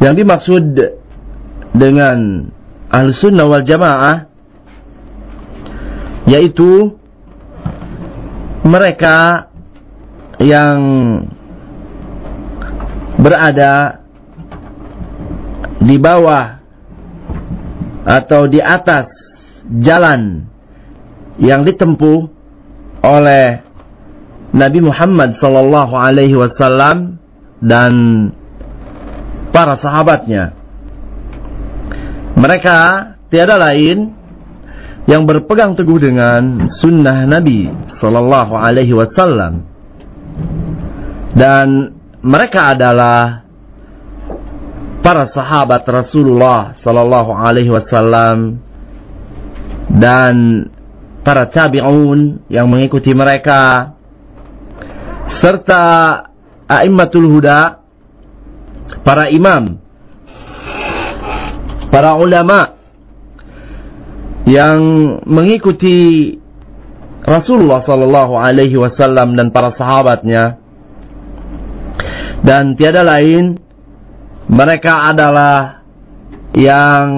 Yang dimaksud dengan ahlu sunnah wal jamaah yaitu mereka yang berada di bawah atau di atas jalan yang ditempuh oleh Nabi Muhammad sallallahu alaihi wasallam dan para sahabatnya. Mereka tiada lain yang berpegang teguh dengan sunnah Nabi sallallahu alaihi wasallam. Dan mereka adalah para sahabat Rasulullah sallallahu alaihi wasallam dan para tabi'un yang mengikuti mereka serta a'immatul huda para imam. Para ulama. Yang mengikuti Rasulullah sallallahu alaihi wasallam dan para sahabatnya. Dan tiada lain mereka adalah yang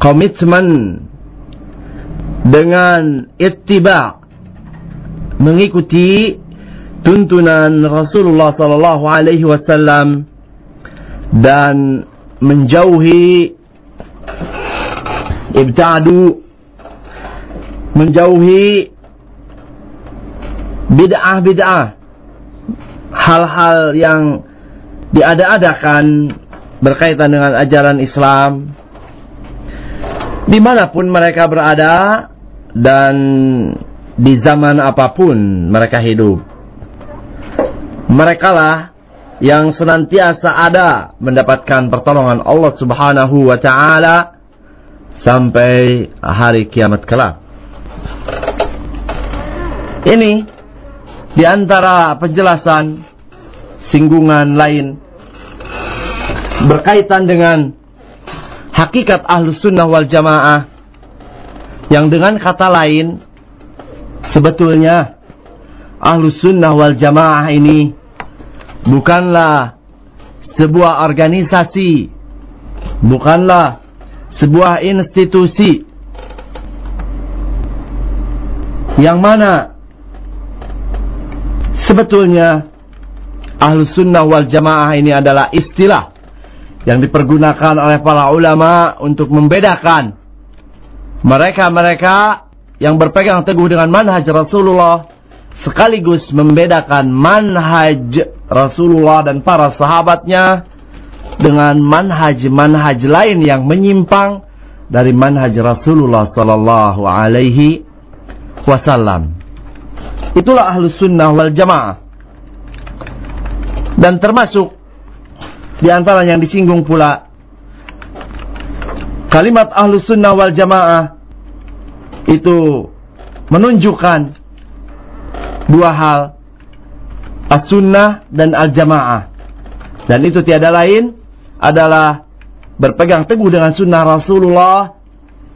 komitmen dengan ittiba mengikuti tuntunan Rasulullah sallallahu alaihi wasallam dan menjauhi ibtadu menjauhi bid'ah-bid'ah hal-hal yang diada-adakan berkaitan dengan ajaran Islam di mana pun mereka berada dan di zaman apa pun mereka hidup. Mereka lah yang senantiasa ada mendapatkan pertolongan Allah Subhanahu wa taala sampai hari kiamat kelak. Ini di antara penjelasan singgungan lain berkaitan dengan hakikat ahlus sunnah wal jamaah yang dengan kata lain sebetulnya ahlus sunnah wal jamaah ini bukanlah sebuah organisasi. Bukanlah sebuah institusi. Yang mana sebetulnya ahlu sunnah wal jamaah ini adalah istilah yang dipergunakan oleh para ulama untuk membedakan mereka-mereka yang berpegang teguh dengan manhaj Rasulullah sekaligus membedakan manhaj Rasulullah dan para sahabatnya dengan manhaj-manhaj lain yang menyimpang dari manhaj Rasulullah sallallahu alaihi wasallam. Itulah ahlus sunnah wal jamaah. Dan termasuk di antara yang disinggung pula kalimat ahlus sunnah wal jamaah itu menunjukkan dua hal as-sunnah dan al-jamaah dan itu tiada lain adalah berpegang teguh dengan sunnah Rasulullah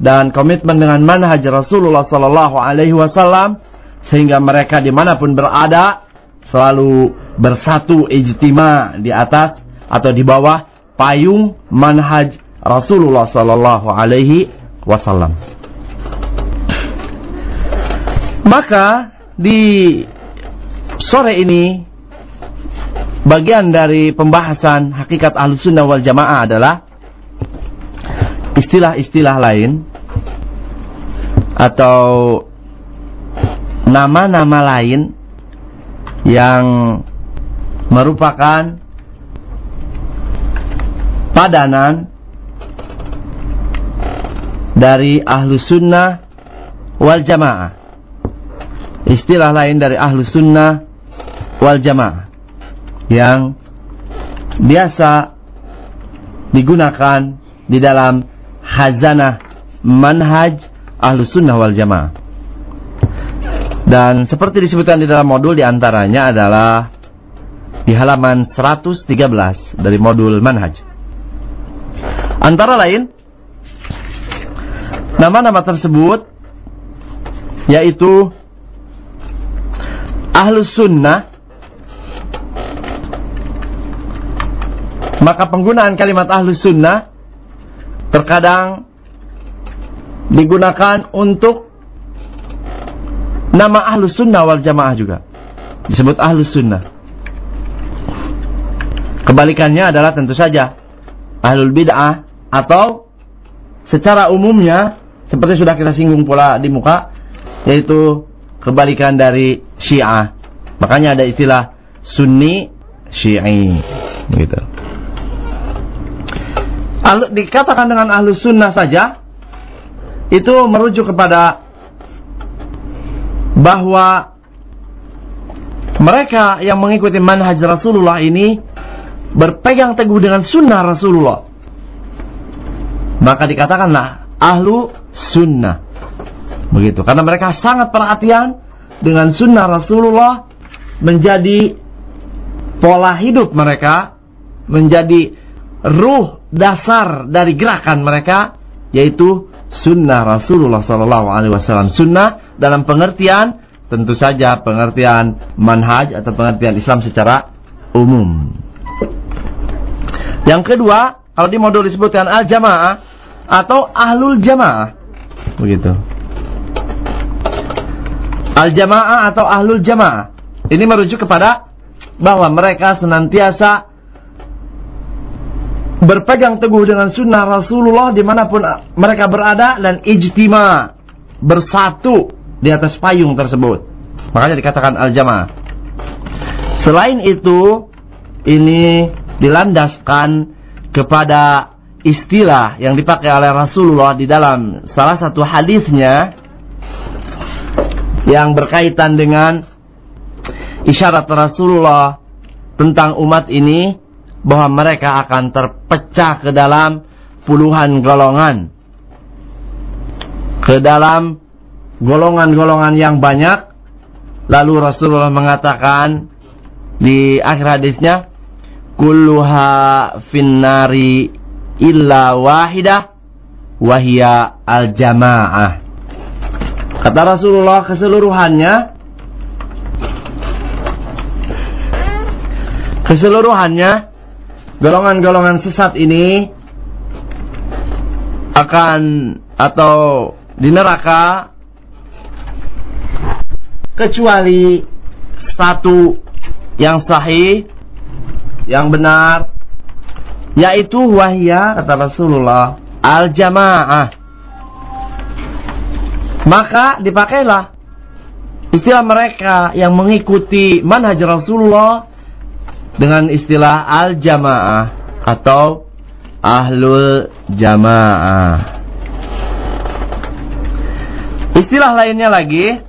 dan komitmen dengan manhaj Rasulullah Sallallahu Alaihi Wasallam sehingga mereka di mana pun berada selalu bersatu ijtima di atas atau di bawah payung manhaj Rasulullah Sallallahu Alaihi Wasallam. Maka di sore ini bagian dari pembahasan hakikat ahlus sunnah wal jamaah adalah istilah-istilah lain atau nama-nama lain yang merupakan padanan dari ahlu sunnah wal jamaah. Istilah lain dari ahlu sunnah wal jamaah yang biasa digunakan di dalam hazanah manhaj ahlu sunnah wal jamaah. Dan seperti disebutkan di dalam modul di antaranya adalah di halaman 113 dari modul manhaj. Antara lain, nama-nama tersebut yaitu ahlu sunnah Maka penggunaan kalimat ahlus sunnah terkadang digunakan untuk nama ahlus sunnah wal jamaah juga. Disebut ahlus sunnah. Kebalikannya adalah tentu saja ahlul bid'ah atau secara umumnya seperti sudah kita singgung pula di muka yaitu kebalikan dari Syiah. Makanya ada istilah Sunni Syi'i gitu. Ahlu, dikatakan dengan ahlu sunnah saja itu merujuk kepada bahwa mereka yang mengikuti manhaj Rasulullah ini berpegang teguh dengan sunnah Rasulullah. Maka dikatakanlah ahlu sunnah. Begitu. Karena mereka sangat perhatian dengan sunnah Rasulullah menjadi pola hidup mereka, menjadi ruh dasar dari gerakan mereka, yaitu sunnah Rasulullah Sallallahu Alaihi Wasallam. Sunnah dalam pengertian tentu saja pengertian manhaj atau pengertian Islam secara umum. Yang kedua, kalau di modul disebutkan al-jamaah atau ahlul jamaah. Begitu. Al-jamaah atau ahlul jamaah. Ini merujuk kepada bahwa mereka senantiasa berpegang teguh dengan sunnah Rasulullah di mana pun mereka berada dan ijtima bersatu di atas payung tersebut. Makanya dikatakan al-jamaah. Selain itu, ini dilandaskan kepada istilah yang dipakai oleh Rasulullah di dalam salah satu hadisnya yang berkaitan dengan isyarat Rasulullah tentang umat ini bahwa mereka akan terpecah ke dalam puluhan golongan. Ke dalam golongan-golongan yang banyak. Lalu Rasulullah mengatakan di akhir hadisnya kulluha finnari illa wahidah wahia al jamaah Kata Rasulullah keseluruhannya keseluruhannya golongan-golongan sesat ini akan atau di neraka kecuali satu yang sahih yang benar yaitu wahya kata Rasulullah al jamaah maka dipakailah istilah mereka yang mengikuti manhaj Rasulullah dengan istilah al-jamaah atau ahlul jamaah. Istilah lainnya lagi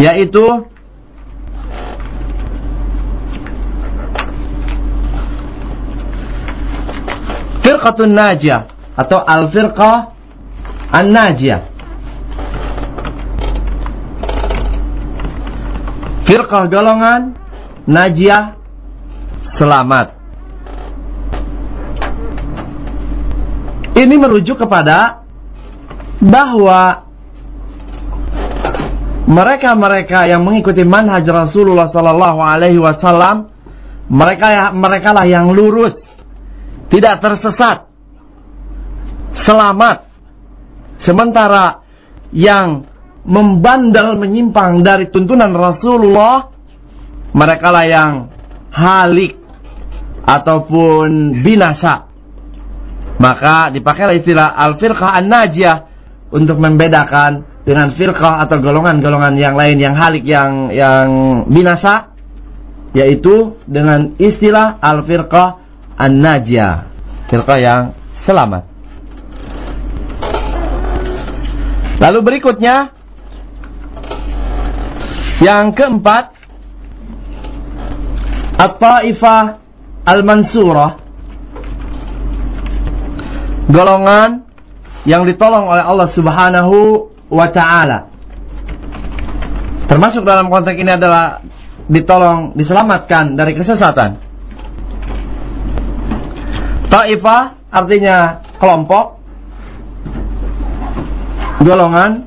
yaitu firqatun najiyah atau al-firqah An-Najiyah. Firqah golongan Najiyah selamat. Ini merujuk kepada bahwa mereka-mereka yang mengikuti manhaj Rasulullah sallallahu alaihi wasallam mereka mereka lah yang lurus, tidak tersesat, selamat Sementara yang membandel menyimpang dari tuntunan Rasulullah mereka lah yang halik ataupun binasa. Maka dipakailah istilah al-firqah an-najiyah untuk membedakan dengan firqah atau golongan-golongan yang lain yang halik yang yang binasa yaitu dengan istilah al-firqah an-najiyah, firqah yang selamat. Lalu berikutnya yang keempat At-Taifah Al-Mansurah golongan yang ditolong oleh Allah Subhanahu wa taala. Termasuk dalam konteks ini adalah ditolong, diselamatkan dari kesesatan. Taifah artinya kelompok golongan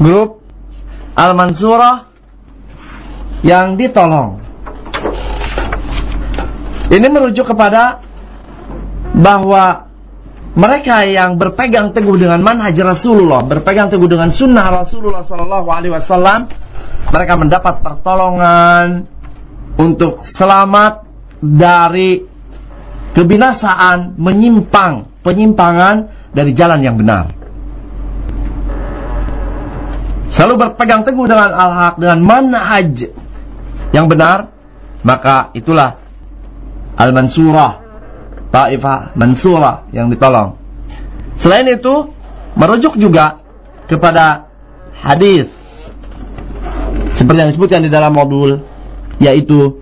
grup Al-Mansurah yang ditolong. Ini merujuk kepada bahwa mereka yang berpegang teguh dengan manhaj Rasulullah, berpegang teguh dengan sunnah Rasulullah Sallallahu Alaihi Wasallam, mereka mendapat pertolongan untuk selamat dari kebinasaan, menyimpang, penyimpangan dari jalan yang benar. Selalu berpegang teguh dengan al-haq, dengan manhaj yang benar, maka itulah al-mansurah, ta'ifah mansurah yang ditolong. Selain itu, merujuk juga kepada hadis seperti yang disebutkan di dalam modul yaitu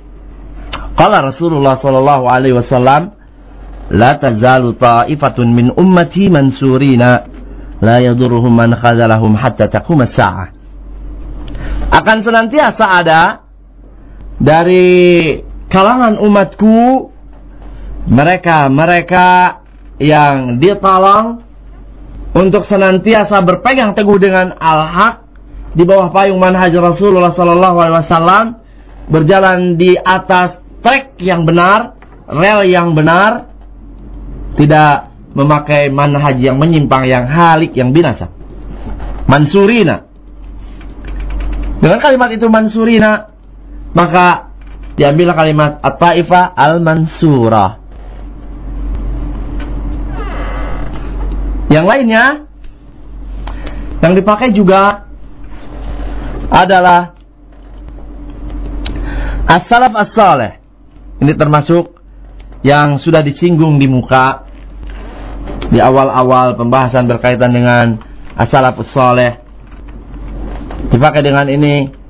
qala Rasulullah sallallahu alaihi wasallam la tazalu ta'ifatun min ummati mansurina la yadurruhum man khazalahum hatta taqum as-sa'ah akan senantiasa ada dari kalangan umatku mereka-mereka yang ditolong untuk senantiasa berpegang teguh dengan al-haq di bawah payung manhaj Rasulullah sallallahu alaihi wasallam berjalan di atas trek yang benar, rel yang benar, tidak memakai manhaj yang menyimpang, yang halik, yang binasa. Mansurina. Dengan kalimat itu mansurina, maka diambil kalimat at-taifah al-mansurah. Yang lainnya yang dipakai juga adalah as-salaf as-saleh. Ini termasuk yang sudah disinggung di muka di awal-awal pembahasan berkaitan dengan as-salaf as-saleh. Dipakai dengan ini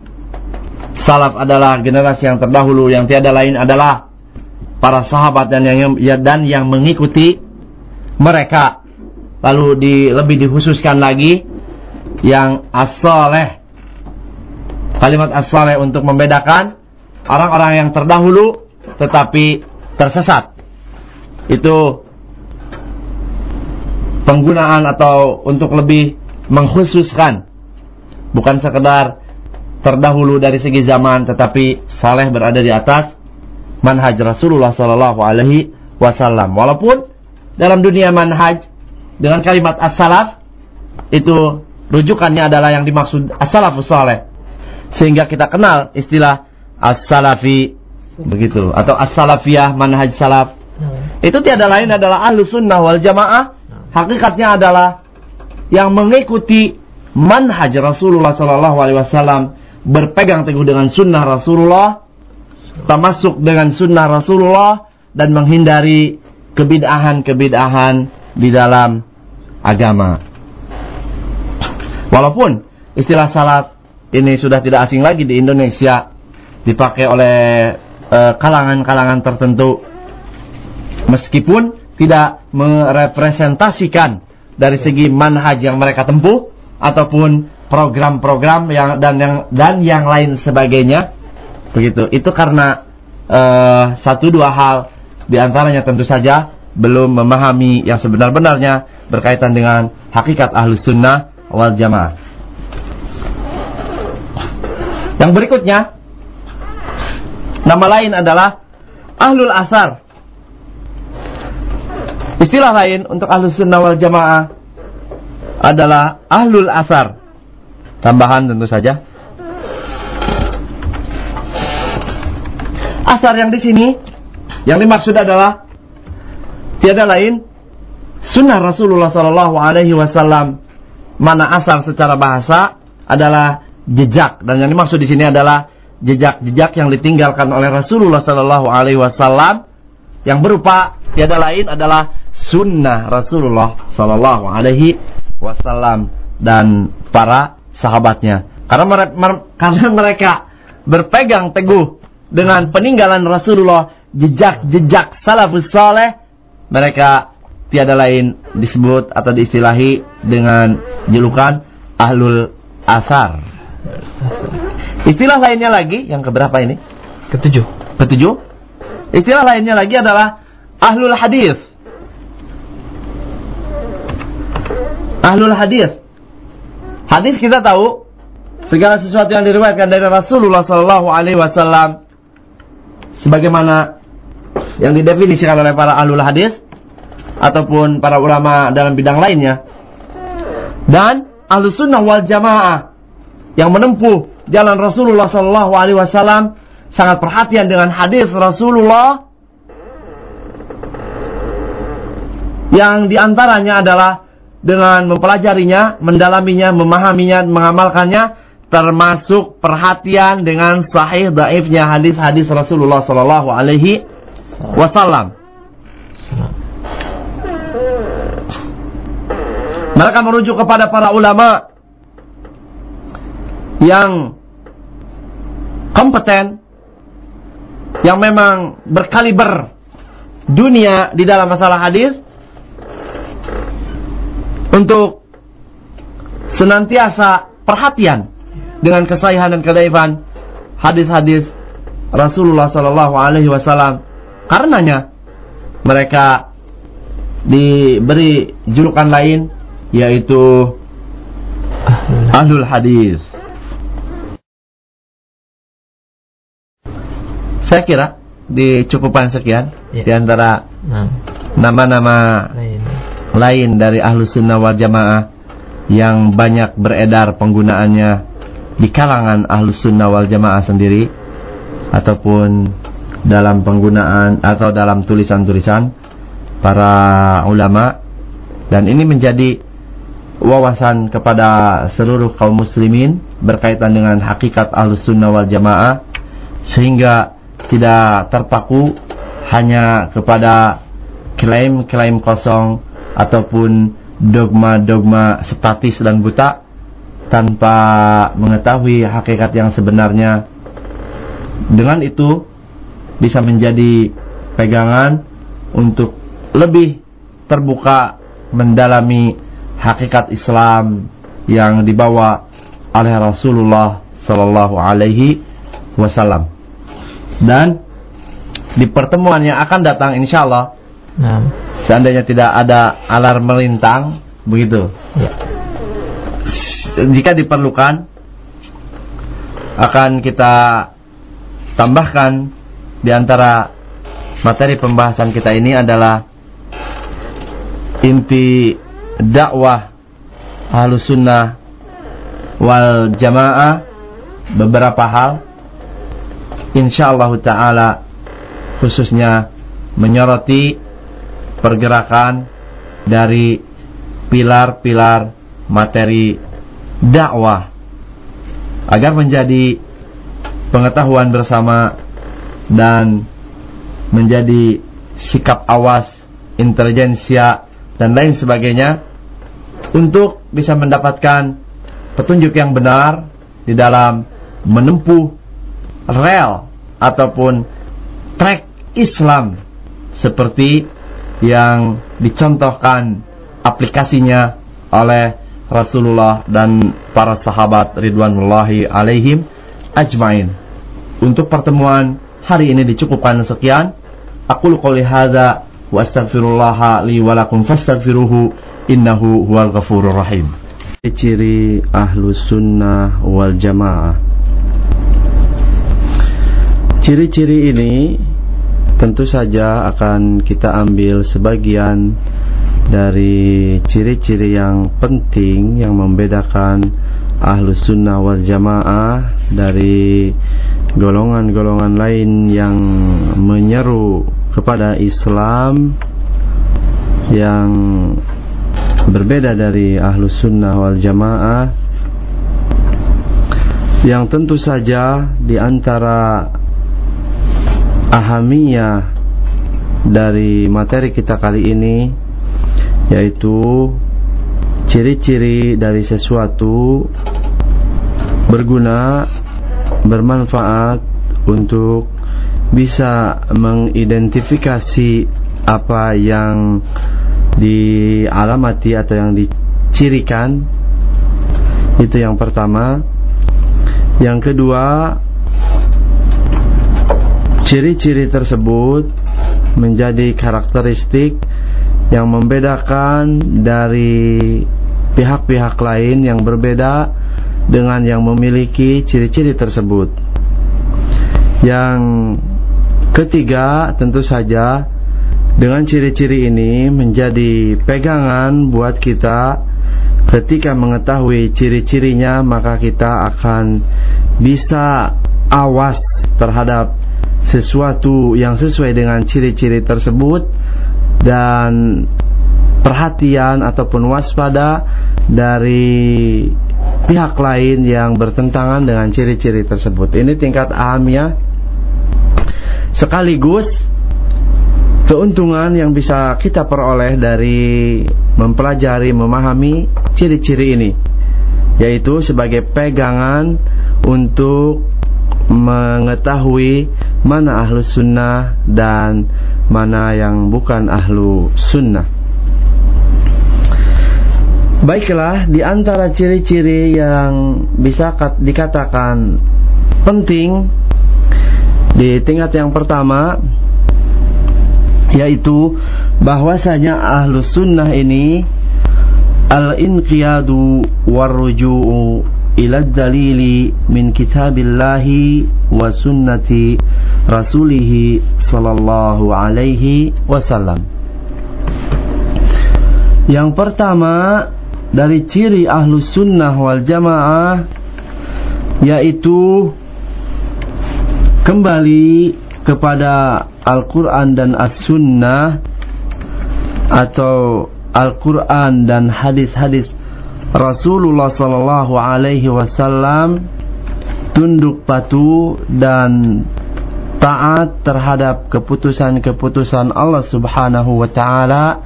salaf adalah generasi yang terdahulu yang tiada lain adalah para sahabat dan yang ya, dan yang mengikuti mereka. Lalu di, lebih dikhususkan lagi yang as-saleh kalimat as untuk membedakan orang-orang yang terdahulu tetapi tersesat. Itu penggunaan atau untuk lebih mengkhususkan bukan sekedar terdahulu dari segi zaman tetapi saleh berada di atas manhaj Rasulullah sallallahu alaihi wasallam. Walaupun dalam dunia manhaj dengan kalimat as-salaf itu rujukannya adalah yang dimaksud as-salafus saleh. Sehingga kita kenal istilah as-salafi begitu atau as-salafiyah manhaj salaf. Itu tiada lain adalah ahlu sunnah wal jamaah. Hakikatnya adalah yang mengikuti manhaj Rasulullah Sallallahu Alaihi Wasallam berpegang teguh dengan sunnah Rasulullah termasuk dengan sunnah Rasulullah dan menghindari kebid'ahan-kebid'ahan di dalam agama. Walaupun istilah salaf ini sudah tidak asing lagi di Indonesia dipakai oleh eh, kalangan-kalangan uh, tertentu meskipun tidak merepresentasikan dari segi manhaj yang mereka tempuh ataupun program-program yang dan yang dan yang lain sebagainya begitu itu karena uh, satu dua hal di antaranya tentu saja belum memahami yang sebenar-benarnya berkaitan dengan hakikat ahlus sunnah wal jamaah yang berikutnya nama lain adalah ahlul asar. Istilah lain untuk ahlus sunnah wal jamaah adalah ahlul asar. Tambahan tentu saja. Asar yang di sini yang dimaksud adalah tiada lain sunnah Rasulullah Sallallahu Alaihi Wasallam mana asar secara bahasa adalah jejak dan yang dimaksud di sini adalah jejak-jejak yang ditinggalkan oleh Rasulullah Sallallahu Alaihi Wasallam yang berupa tiada lain adalah sunnah Rasulullah Sallallahu Alaihi Wasallam dan para sahabatnya karena mereka, karena mereka berpegang teguh dengan peninggalan Rasulullah jejak-jejak salafus saleh mereka tiada lain disebut atau diistilahi dengan julukan ahlul asar Istilah lainnya lagi, yang keberapa ini? Ketujuh. Ketujuh. Istilah lainnya lagi adalah ahlul hadis. Ahlul hadis. Hadis kita tahu segala sesuatu yang diriwayatkan dari Rasulullah Sallallahu Alaihi Wasallam sebagaimana yang didefinisikan oleh para ahlul hadis ataupun para ulama dalam bidang lainnya. Dan ahlu sunnah wal jamaah yang menempuh jalan Rasulullah Sallallahu Alaihi Wasallam sangat perhatian dengan hadis Rasulullah yang di antaranya adalah dengan mempelajarinya, mendalaminya, memahaminya, mengamalkannya, termasuk perhatian dengan sahih daifnya hadis-hadis Rasulullah Sallallahu Alaihi Wasallam. Mereka merujuk kepada para ulama yang kompeten, yang memang berkaliber dunia di dalam masalah hadis untuk senantiasa perhatian dengan kesahihan dan kedaifan hadis-hadis Rasulullah Sallallahu Alaihi Wasallam. Karenanya mereka diberi julukan lain yaitu ahlul hadis. Saya kira di cukupan sekian ya. di antara nama-nama lain. Lain dari ahlus sunnah wal jamaah yang banyak beredar penggunaannya di kalangan ahlus sunnah wal jamaah sendiri ataupun dalam penggunaan atau dalam tulisan-tulisan para ulama. Dan ini menjadi wawasan kepada seluruh kaum muslimin berkaitan dengan hakikat ahlus sunnah wal jamaah sehingga tidak terpaku hanya kepada klaim-klaim kosong ataupun dogma-dogma statis dan buta tanpa mengetahui hakikat yang sebenarnya dengan itu bisa menjadi pegangan untuk lebih terbuka mendalami hakikat Islam yang dibawa oleh Rasulullah Sallallahu Alaihi Wasallam. Dan di pertemuan yang akan datang, insya Allah. Seandainya tidak ada alarm melintang, begitu. Ya. Jika diperlukan, akan kita tambahkan di antara materi pembahasan kita ini adalah inti dakwah halus sunnah wal jamaah beberapa hal insyaallah taala khususnya menyoroti pergerakan dari pilar-pilar materi dakwah agar menjadi pengetahuan bersama dan menjadi sikap awas intelijensia dan lain sebagainya untuk bisa mendapatkan petunjuk yang benar di dalam menempuh rel ataupun track Islam seperti yang dicontohkan aplikasinya oleh Rasulullah dan para sahabat ridwanullahi alaihim ajmain. Untuk pertemuan hari ini dicukupkan sekian. Aku qouli hadza wa astaghfirullah li wa lakum fastaghfiruhu innahu huwal ghafurur rahim. Ciri ahlu sunnah wal jamaah Ciri-ciri ini tentu saja akan kita ambil sebagian dari ciri-ciri yang penting yang membedakan ahlu sunnah wal jamaah dari golongan-golongan lain yang menyeru kepada Islam yang berbeda dari ahlu sunnah wal jamaah. Yang tentu saja di antara ahamiyah dari materi kita kali ini yaitu ciri-ciri dari sesuatu berguna bermanfaat untuk bisa mengidentifikasi apa yang dialamati atau yang dicirikan. Itu yang pertama. Yang kedua ciri-ciri tersebut menjadi karakteristik yang membedakan dari pihak-pihak lain yang berbeda dengan yang memiliki ciri-ciri tersebut. Yang Ketiga, tentu saja dengan ciri-ciri ini menjadi pegangan buat kita. Ketika mengetahui ciri-cirinya maka kita akan bisa awas terhadap sesuatu yang sesuai dengan ciri-ciri tersebut dan perhatian ataupun waspada dari pihak lain yang bertentangan dengan ciri-ciri tersebut. Ini tingkat ahamnya sekaligus keuntungan yang bisa kita peroleh dari mempelajari, memahami ciri-ciri ini yaitu sebagai pegangan untuk mengetahui mana ahlu sunnah dan mana yang bukan ahlu sunnah. Baiklah, di antara ciri-ciri yang bisa dikatakan penting di tingkat yang pertama yaitu bahwasanya ahlu sunnah ini al-inqiyadu warruju'u ila dalili min kitabillahi wa sunnati rasulih sallallahu alaihi wasallam. Yang pertama dari ciri ahlu sunnah wal jamaah yaitu kembali kepada Al-Quran dan As-Sunnah atau Al-Quran dan hadis-hadis Rasulullah Sallallahu Alaihi Wasallam tunduk patuh dan taat terhadap keputusan-keputusan Allah Subhanahu wa taala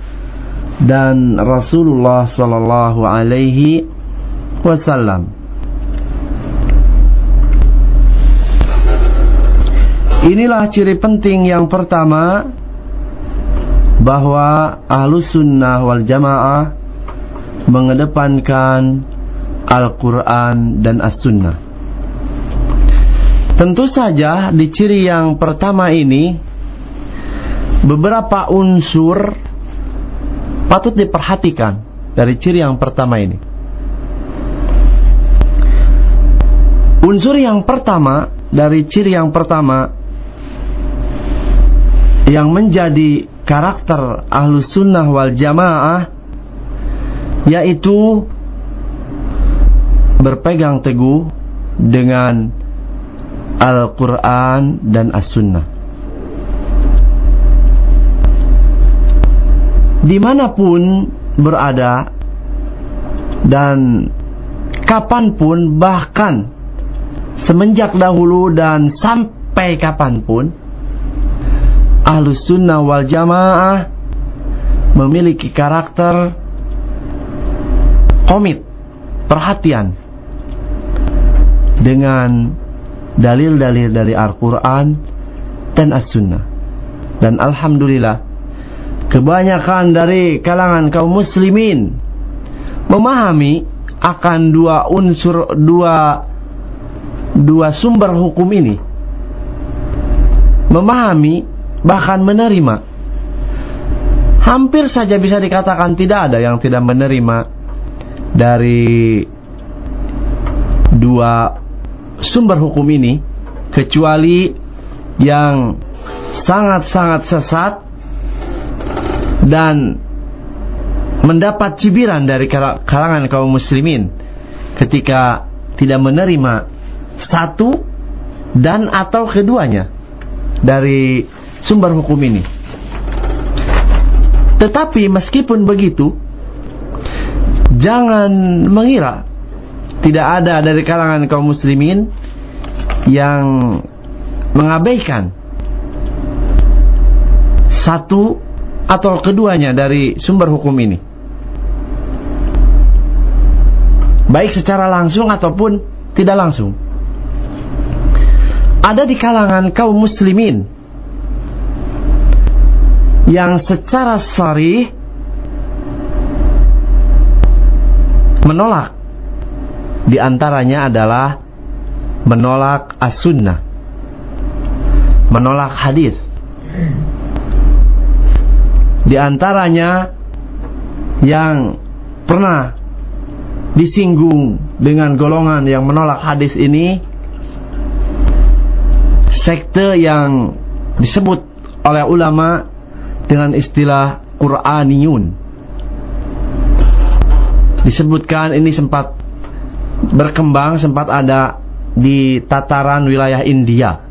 dan Rasulullah sallallahu alaihi wasallam. Inilah ciri penting yang pertama bahwa ahlu sunnah wal jamaah mengedepankan Al-Quran dan As-Sunnah. Tentu saja di ciri yang pertama ini beberapa unsur patut diperhatikan dari ciri yang pertama ini. Unsur yang pertama dari ciri yang pertama yang menjadi karakter ahlus sunnah wal jamaah yaitu berpegang teguh dengan Al-Quran dan As-Sunnah. di mana pun berada dan kapan pun bahkan semenjak dahulu dan sampai kapan pun ahlus sunnah wal jamaah memiliki karakter komit perhatian dengan dalil-dalil dari Al-Quran dan As-Sunnah. Dan Alhamdulillah kebanyakan dari kalangan kaum muslimin memahami akan dua unsur dua dua sumber hukum ini. Memahami bahkan menerima. Hampir saja bisa dikatakan tidak ada yang tidak menerima dari dua sumber hukum ini kecuali yang sangat-sangat sesat dan mendapat cibiran dari kalangan kaum muslimin ketika tidak menerima satu dan atau keduanya dari sumber hukum ini. Tetapi meskipun begitu, jangan mengira tidak ada dari kalangan kaum muslimin yang mengabaikan satu atau keduanya dari sumber hukum ini. Baik secara langsung ataupun tidak langsung. Ada di kalangan kaum muslimin yang secara sari menolak. Di antaranya adalah menolak as-sunnah. Menolak hadis. Di antaranya yang pernah disinggung dengan golongan yang menolak hadis ini sekte yang disebut oleh ulama dengan istilah Quraniyun. Disebutkan ini sempat berkembang, sempat ada di tataran wilayah India.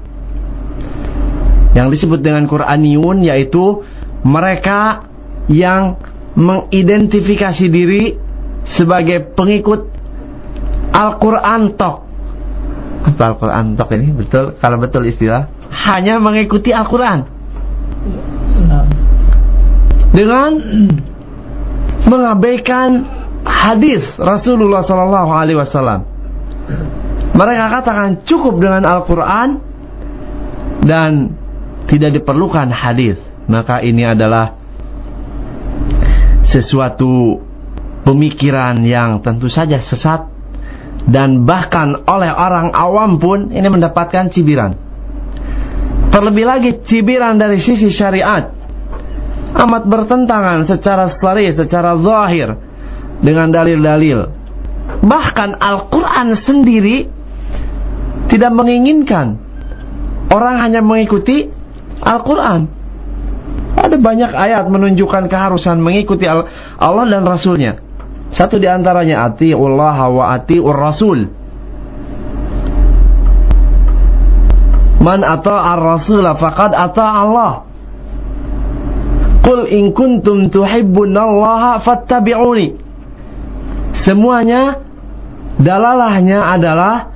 Yang disebut dengan Quraniyun yaitu mereka yang mengidentifikasi diri sebagai pengikut Al-Quran Tok. Apa Al-Quran Tok ini? Betul, kalau betul istilah. Hanya mengikuti Al-Quran dengan mengabaikan hadis Rasulullah Sallallahu Alaihi Wasallam. Mereka katakan cukup dengan Al-Quran dan tidak diperlukan hadis. Maka ini adalah sesuatu pemikiran yang tentu saja sesat dan bahkan oleh orang awam pun ini mendapatkan cibiran. Terlebih lagi cibiran dari sisi syariat amat bertentangan secara sari, secara zahir dengan dalil-dalil. Bahkan Al-Quran sendiri tidak menginginkan orang hanya mengikuti Al-Quran. Ada banyak ayat menunjukkan keharusan mengikuti Allah dan Rasulnya. Satu di antaranya ati'ullah wa ati'ur rasul. Man ata'ar rasul faqad ata'allah. Qul in kuntum tuhibbunallaha fattabi'uni. Semuanya dalalahnya adalah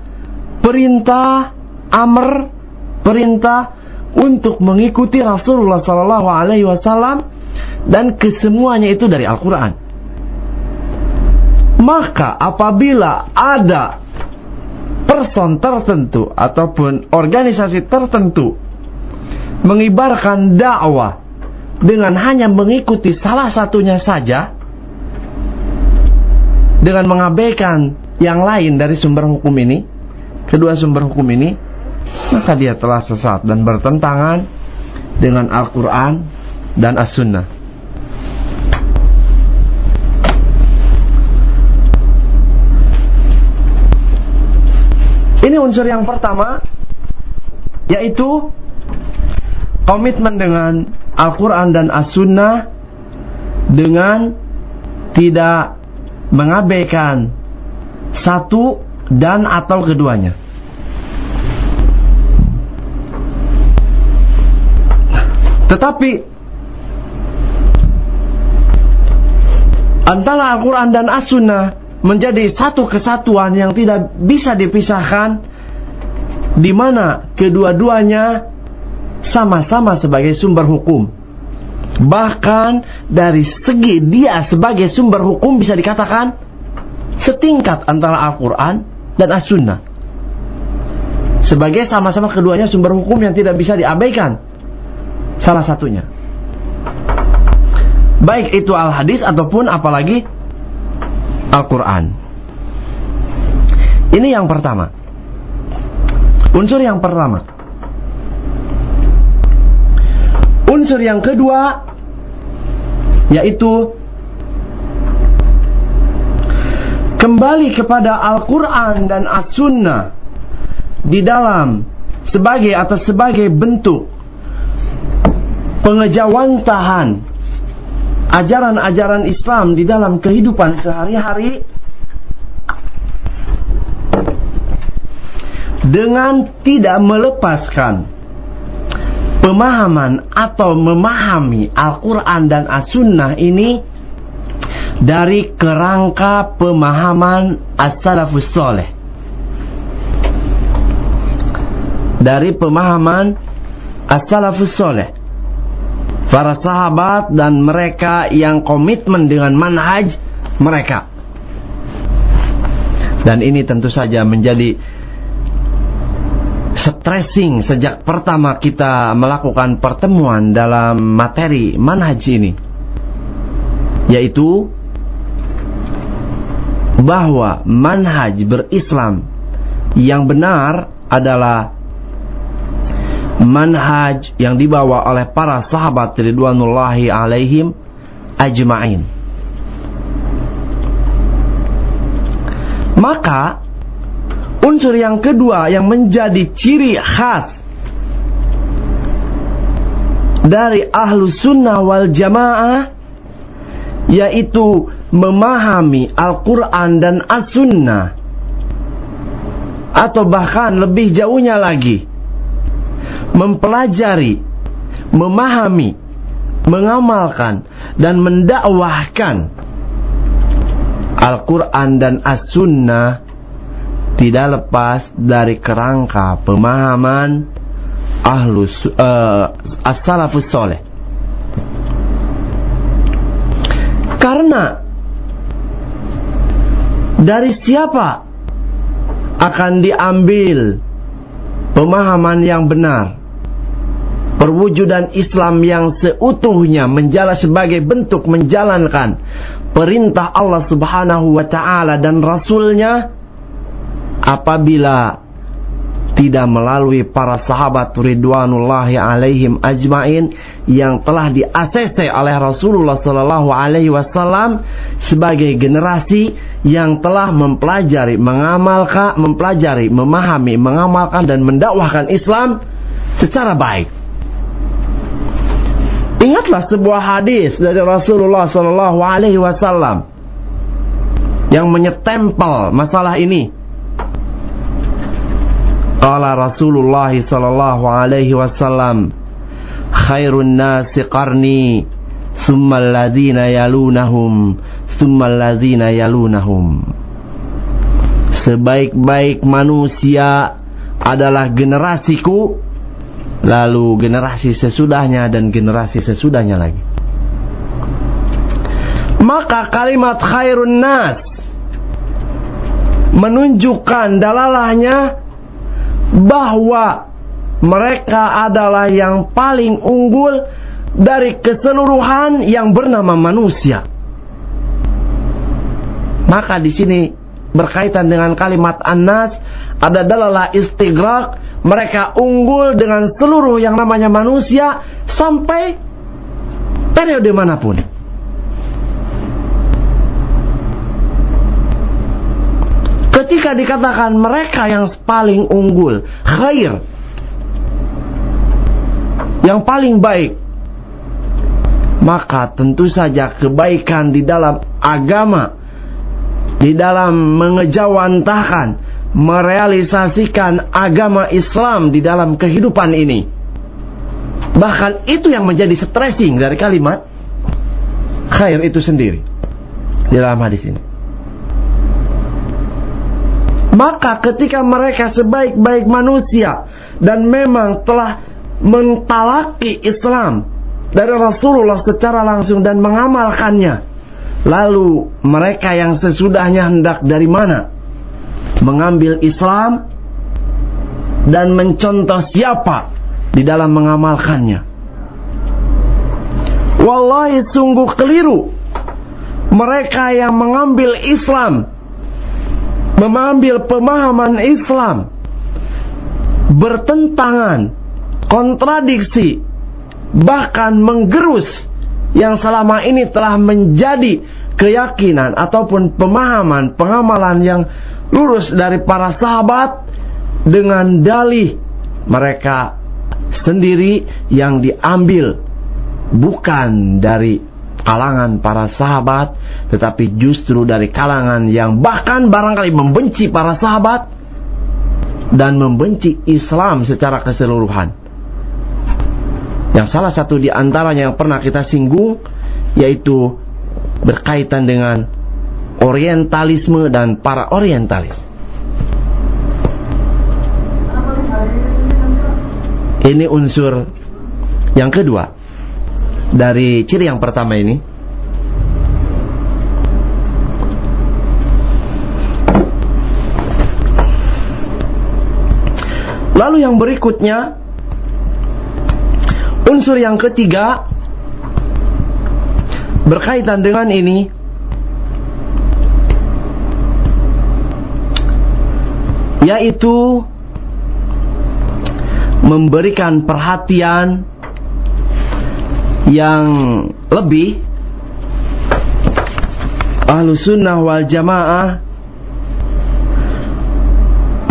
perintah amr, perintah untuk mengikuti Rasulullah sallallahu alaihi wasallam dan kesemuanya itu dari Al-Qur'an. Maka apabila ada person tertentu ataupun organisasi tertentu mengibarkan dakwah dengan hanya mengikuti salah satunya saja dengan mengabaikan yang lain dari sumber hukum ini, kedua sumber hukum ini, maka dia telah sesat dan bertentangan dengan Al-Quran dan As-Sunnah. Ini unsur yang pertama, yaitu komitmen dengan Al-Quran dan As-Sunnah dengan tidak mengabaikan satu dan atau keduanya. Tetapi antara Al-Quran dan As-Sunnah menjadi satu kesatuan yang tidak bisa dipisahkan di mana kedua-duanya sama-sama sebagai sumber hukum. Bahkan dari segi dia sebagai sumber hukum bisa dikatakan setingkat antara Al-Quran dan As-Sunnah. Sebagai sama-sama keduanya sumber hukum yang tidak bisa diabaikan. Salah satunya. Baik itu Al-Hadis ataupun apalagi Al-Quran. Ini yang pertama. Unsur yang pertama. Unsur yang kedua yaitu kembali kepada Al-Quran dan As-Sunnah di dalam sebagai atau sebagai bentuk pengejawantahan ajaran-ajaran Islam di dalam kehidupan sehari-hari dengan tidak melepaskan pemahaman atau memahami Al-Quran dan As-Sunnah ini dari kerangka pemahaman As-Salafus Soleh. Dari pemahaman As-Salafus Soleh. Para sahabat dan mereka yang komitmen dengan manhaj mereka. Dan ini tentu saja menjadi stressing sejak pertama kita melakukan pertemuan dalam materi manhaj ini yaitu bahwa manhaj berislam yang benar adalah manhaj yang dibawa oleh para sahabat ridwanullahi alaihim ajma'in. Maka Unsur yang kedua yang menjadi ciri khas dari ahlu sunnah wal jamaah yaitu memahami Al-Quran dan As-Sunnah. Atau bahkan lebih jauhnya lagi mempelajari, memahami, mengamalkan dan mendakwahkan Al-Quran dan As-Sunnah tidak lepas dari kerangka pemahaman ahlus uh, as-salafus soleh. Karena dari siapa akan diambil pemahaman yang benar? Perwujudan Islam yang seutuhnya menjala sebagai bentuk menjalankan perintah Allah Subhanahu wa taala dan rasulnya apabila tidak melalui para sahabat ridwanullahi alaihim ajmain yang telah di oleh Rasulullah sallallahu alaihi wasallam sebagai generasi yang telah mempelajari, mengamalkan, mempelajari, memahami, mengamalkan dan mendakwahkan Islam secara baik. Ingatlah sebuah hadis dari Rasulullah sallallahu alaihi wasallam yang menyetempel masalah ini Qala Rasulullah sallallahu alaihi wasallam khairun nasi qarni thumma alladhina yalunahum thumma alladhina yalunahum. Sebaik-baik manusia adalah generasiku lalu generasi sesudahnya dan generasi sesudahnya lagi. Maka kalimat khairun nas menunjukkan dalalahnya bahwa mereka adalah yang paling unggul dari keseluruhan yang bernama manusia. Maka di sini berkaitan dengan kalimat Anas ada dalalah istigrak mereka unggul dengan seluruh yang namanya manusia sampai periode mana pun. Ketika dikatakan mereka yang paling unggul, khair, yang paling baik, maka tentu saja kebaikan di dalam agama, di dalam mengejawantahkan, merealisasikan agama Islam di dalam kehidupan ini. Bahkan itu yang menjadi stressing dari kalimat khair itu sendiri di dalam hadis ini. Maka ketika mereka sebaik-baik manusia dan memang telah mentalaki Islam dari Rasulullah secara langsung dan mengamalkannya, lalu mereka yang sesudahnya hendak dari mana mengambil Islam dan mencontoh siapa di dalam mengamalkannya. Wallahi sungguh keliru mereka yang mengambil Islam mengambil pemahaman Islam. Bertentangan, kontradiksi, bahkan menggerus yang selama ini telah menjadi keyakinan ataupun pemahaman pengamalan yang lurus dari para sahabat dengan dalih mereka sendiri yang diambil bukan dari kalangan para sahabat, tetapi justru dari kalangan yang bahkan barangkali membenci para sahabat dan membenci Islam secara keseluruhan. Yang salah satu di antaranya yang pernah kita singgung yaitu berkaitan dengan orientalisme dan para orientalis. Ini unsur yang kedua dari ciri yang pertama ini. Lalu yang berikutnya unsur yang ketiga berkaitan dengan ini. Yaitu memberikan perhatian yang lebih ahlu sunnah wal jamaah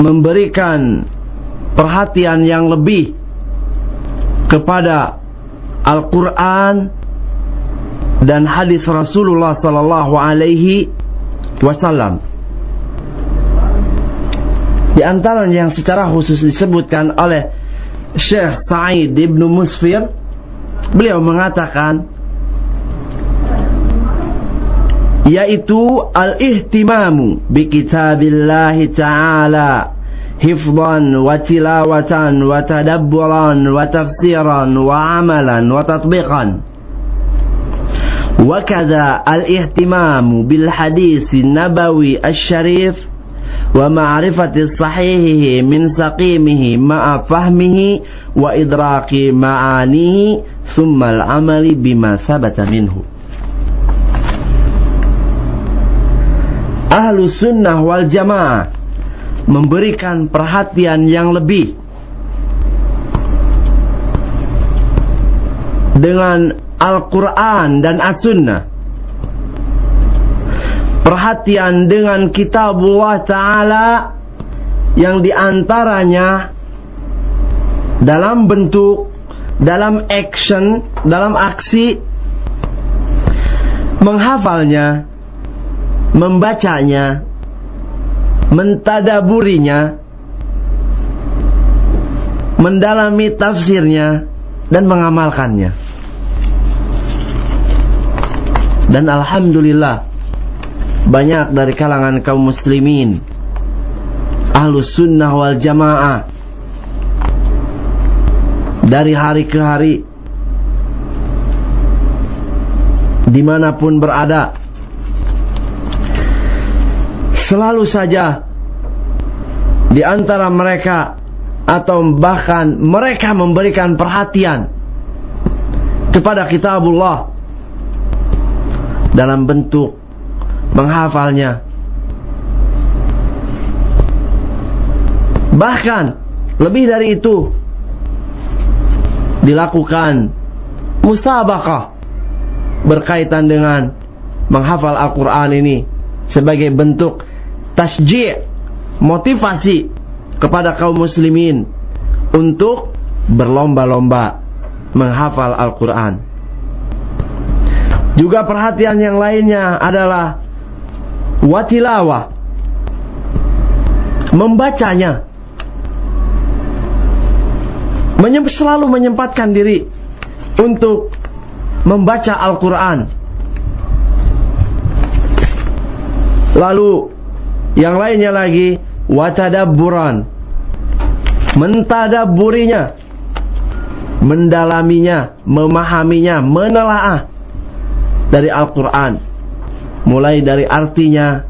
memberikan perhatian yang lebih kepada Al-Quran dan hadis Rasulullah Sallallahu Alaihi Wasallam. Di antaranya yang secara khusus disebutkan oleh Syekh Sa'id ibnu Musfir, beliau mengatakan yaitu al-ihtimamu bi kitabillah ta'ala hifdhan wa tilawatan wa tadabburan wa tafsiran wa amalan wa tatbiqan وكذا الاهتمام بالحديث النبوي الشريف ومعرفة صحيحه من سقيمه مع فهمه وإدراك معانيه summal amali bima sabata minhu. Ahlu sunnah wal jamaah memberikan perhatian yang lebih dengan Al-Quran dan As-Sunnah. Perhatian dengan kitabullah ta'ala yang di antaranya dalam bentuk dalam action dalam aksi menghafalnya membacanya, mentadaburinya, mendalami tafsirnya, dan mengamalkannya. Dan Alhamdulillah, banyak dari kalangan kaum muslimin, ahlus sunnah wal jamaah, dari hari ke hari, di mana pun berada, selalu saja di antara mereka atau bahkan mereka memberikan perhatian kepada kitabullah dalam bentuk menghafalnya. Bahkan lebih dari itu dilakukan musabakah berkaitan dengan menghafal Al-Quran ini sebagai bentuk tasji' motivasi kepada kaum muslimin untuk berlomba-lomba menghafal Al-Quran. Juga perhatian yang lainnya adalah watilawah membacanya Menyem selalu menyempatkan diri untuk membaca Al-Quran lalu yang lainnya lagi watadabburan. Mentadaburinya. Mendalaminya, memahaminya, menelaah dari Al-Qur'an. Mulai dari artinya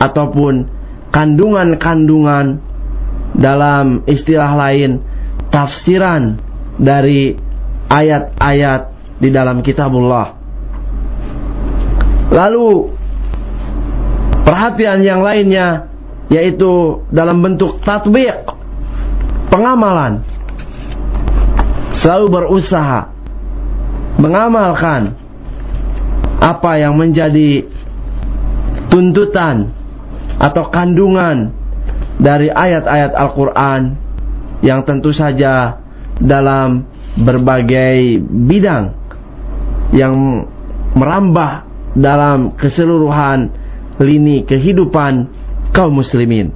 ataupun kandungan-kandungan dalam istilah lain tafsiran dari ayat-ayat di dalam kitabullah. Lalu Perhatian yang lainnya yaitu dalam bentuk tatbiq, pengamalan. Selalu berusaha mengamalkan apa yang menjadi tuntutan atau kandungan dari ayat-ayat Al-Quran yang tentu saja dalam berbagai bidang yang merambah dalam keseluruhan lini kehidupan kaum muslimin.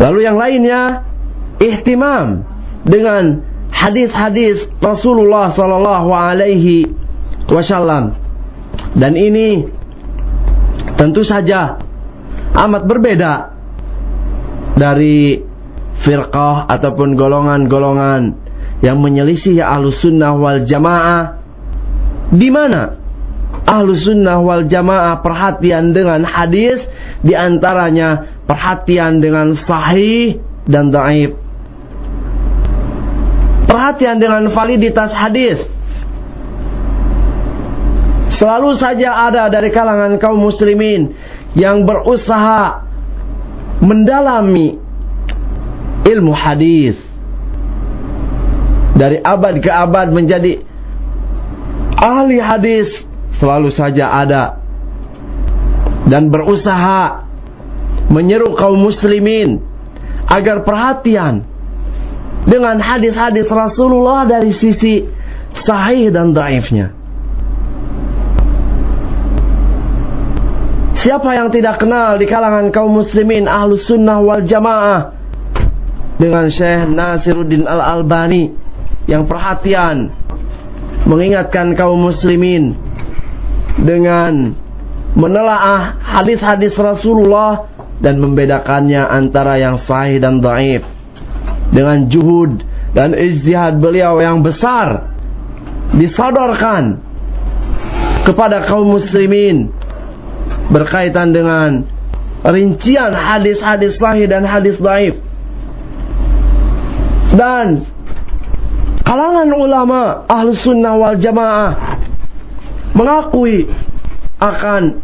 Lalu yang lainnya ihtimam dengan hadis-hadis Rasulullah sallallahu alaihi wasallam. Dan ini tentu saja amat berbeda dari firqah ataupun golongan-golongan yang menyelisih ahlus sunnah wal jamaah di mana ahlu sunnah wal jamaah perhatian dengan hadis di antaranya perhatian dengan sahih dan daib perhatian dengan validitas hadis. Selalu saja ada dari kalangan kaum muslimin yang berusaha mendalami ilmu hadis dari abad ke abad menjadi ahli hadis selalu saja ada dan berusaha menyeru kaum muslimin agar perhatian dengan hadis-hadis Rasulullah dari sisi sahih dan daifnya. Siapa yang tidak kenal di kalangan kaum muslimin ahlus sunnah wal jamaah? Dengan Syekh Nasiruddin Al-Albani yang perhatian mengingatkan kaum muslimin dengan menelaah hadis-hadis Rasulullah dan membedakannya antara yang sahih dan dhaif. Dengan juhud dan ijtihad beliau yang besar disodorkan kepada kaum muslimin berkaitan dengan rincian hadis-hadis sahih dan hadis dhaif. Dan kalangan ulama ahlu sunnah wal jamaah mengakui akan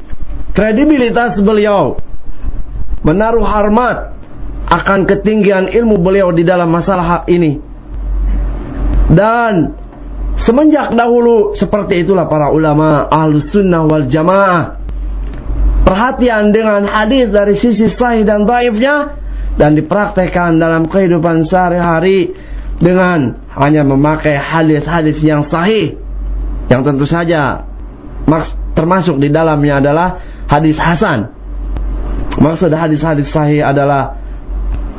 kredibilitas beliau menaruh hormat akan ketinggian ilmu beliau di dalam masalah ini. Dan semenjak dahulu seperti itulah para ulama ahlu sunnah wal jamaah perhatian dengan hadis dari sisi sahih dan daifnya dan dipraktekkan dalam kehidupan sehari-hari dengan hanya memakai hadis-hadis yang sahih yang tentu saja termasuk di dalamnya adalah hadis hasan. Maksud hadis-hadis sahih adalah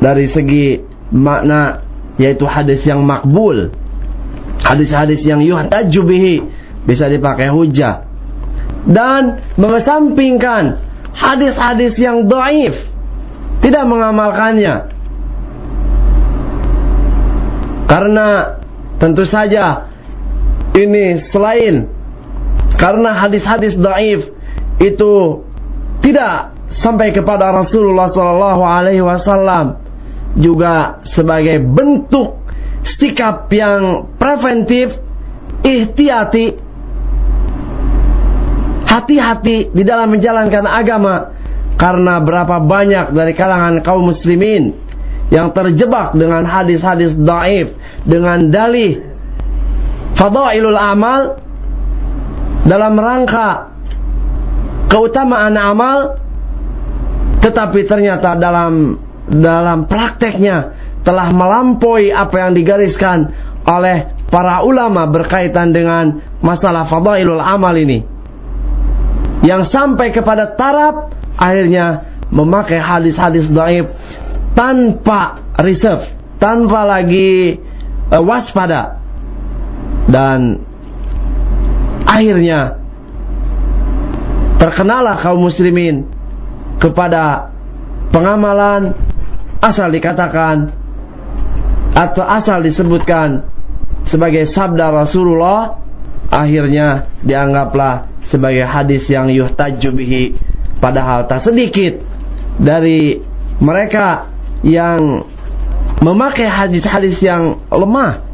dari segi makna yaitu hadis yang makbul. Hadis-hadis yang yuhtaju bihi bisa dipakai hujah. Dan mengesampingkan hadis-hadis yang doif tidak mengamalkannya. Karena tentu saja ini selain karena hadis-hadis daif itu tidak sampai kepada Rasulullah Shallallahu Alaihi Wasallam juga sebagai bentuk sikap yang preventif, ihtiyati, hati-hati di dalam menjalankan agama karena berapa banyak dari kalangan kaum muslimin yang terjebak dengan hadis-hadis daif dengan dalih fadailul amal dalam rangka keutamaan amal tetapi ternyata dalam dalam prakteknya telah melampaui apa yang digariskan oleh para ulama berkaitan dengan masalah fadailul amal ini yang sampai kepada taraf akhirnya memakai hadis-hadis dhaif tanpa reserve, tanpa lagi uh, waspada. Dan akhirnya terkenalah kaum muslimin kepada pengamalan asal dikatakan atau asal disebutkan sebagai sabda Rasulullah akhirnya dianggaplah sebagai hadis yang yuhtaju bihi padahal tak sedikit dari mereka yang memakai hadis-hadis yang lemah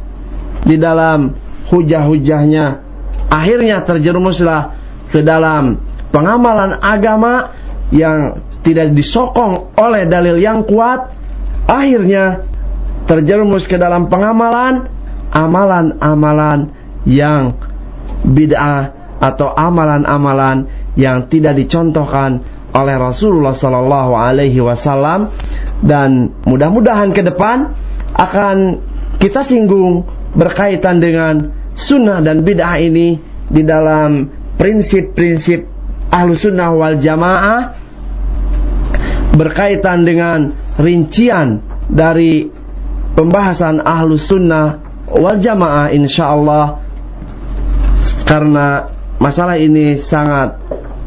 di dalam hujah-hujahnya. Akhirnya terjerumuslah ke dalam pengamalan agama yang tidak disokong oleh dalil yang kuat. Akhirnya terjerumus ke dalam pengamalan amalan-amalan yang bid'ah atau amalan-amalan yang tidak dicontohkan oleh Rasulullah Sallallahu Alaihi Wasallam. Dan mudah-mudahan ke depan akan kita singgung berkaitan dengan sunnah dan bid'ah ini di dalam prinsip-prinsip ahlu sunnah wal jamaah berkaitan dengan rincian dari pembahasan ahlu sunnah wal jamaah insyaallah karena masalah ini sangat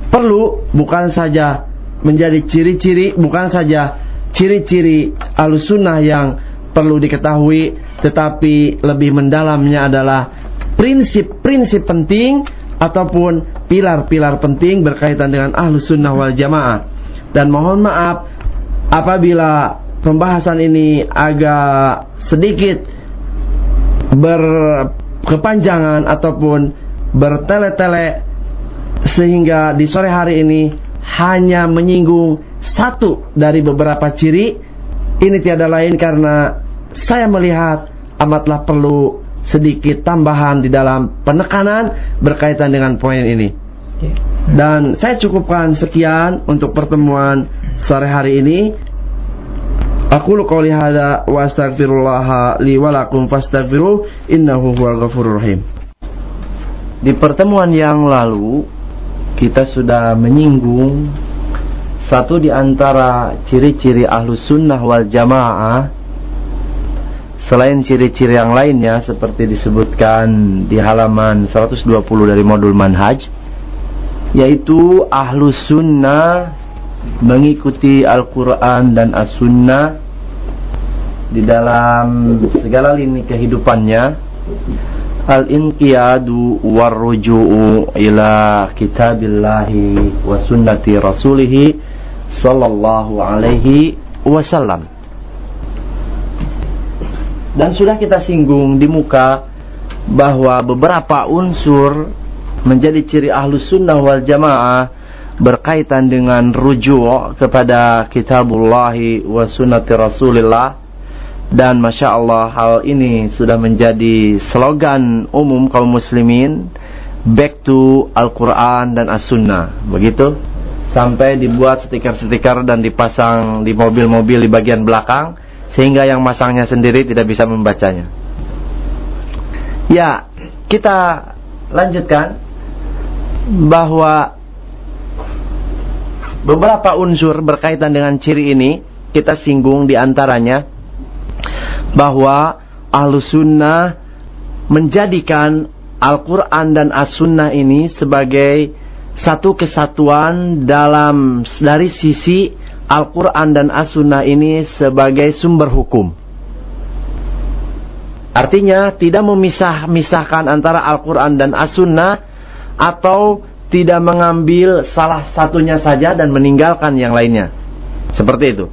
perlu bukan saja menjadi ciri-ciri bukan saja ciri-ciri ahlu sunnah yang perlu diketahui tetapi lebih mendalamnya adalah prinsip-prinsip penting ataupun pilar-pilar penting berkaitan dengan ahlu sunnah wal jamaah. Dan mohon maaf apabila pembahasan ini agak sedikit berkepanjangan ataupun bertele-tele sehingga di sore hari ini hanya menyinggung satu dari beberapa ciri ini tiada lain karena saya melihat amatlah perlu sedikit tambahan di dalam penekanan berkaitan dengan poin ini. Dan saya cukupkan sekian untuk pertemuan sore hari ini. Aku lu qouli hadza wa astaghfirullah li wa lakum fastaghfiruh innahu huwal ghafurur rahim. Di pertemuan yang lalu kita sudah menyinggung satu di antara ciri-ciri ahlu sunnah wal jamaah. Selain ciri-ciri yang lainnya seperti disebutkan di halaman 120 dari modul manhaj yaitu ahlu sunnah mengikuti Al-Quran dan As-Sunnah di dalam segala lini kehidupannya al-inqiyadu warruju'u ila kitabillahi wa sunnati rasulih sallallahu alaihi wasallam. Dan sudah kita singgung di muka bahwa beberapa unsur menjadi ciri ahlus sunnah wal jamaah berkaitan dengan rujuk kepada kitabullah wa sunnati rasulillah dan Masya Allah hal ini sudah menjadi slogan umum kaum muslimin back to Al-Quran dan As-Sunnah. Begitu? Sampai dibuat stiker-stiker dan dipasang di mobil-mobil di bagian belakang sehingga yang masangnya sendiri tidak bisa membacanya. Ya kita lanjutkan bahwa beberapa unsur berkaitan dengan ciri ini kita singgung di antaranya bahwa ahlu sunnah menjadikan Al-Quran dan As-Sunnah ini sebagai satu kesatuan dalam dari sisi Al-Quran dan As-Sunnah ini sebagai sumber hukum. Artinya tidak memisah-misahkan antara Al-Quran dan As-Sunnah atau tidak mengambil salah satunya saja dan meninggalkan yang lainnya. Seperti itu.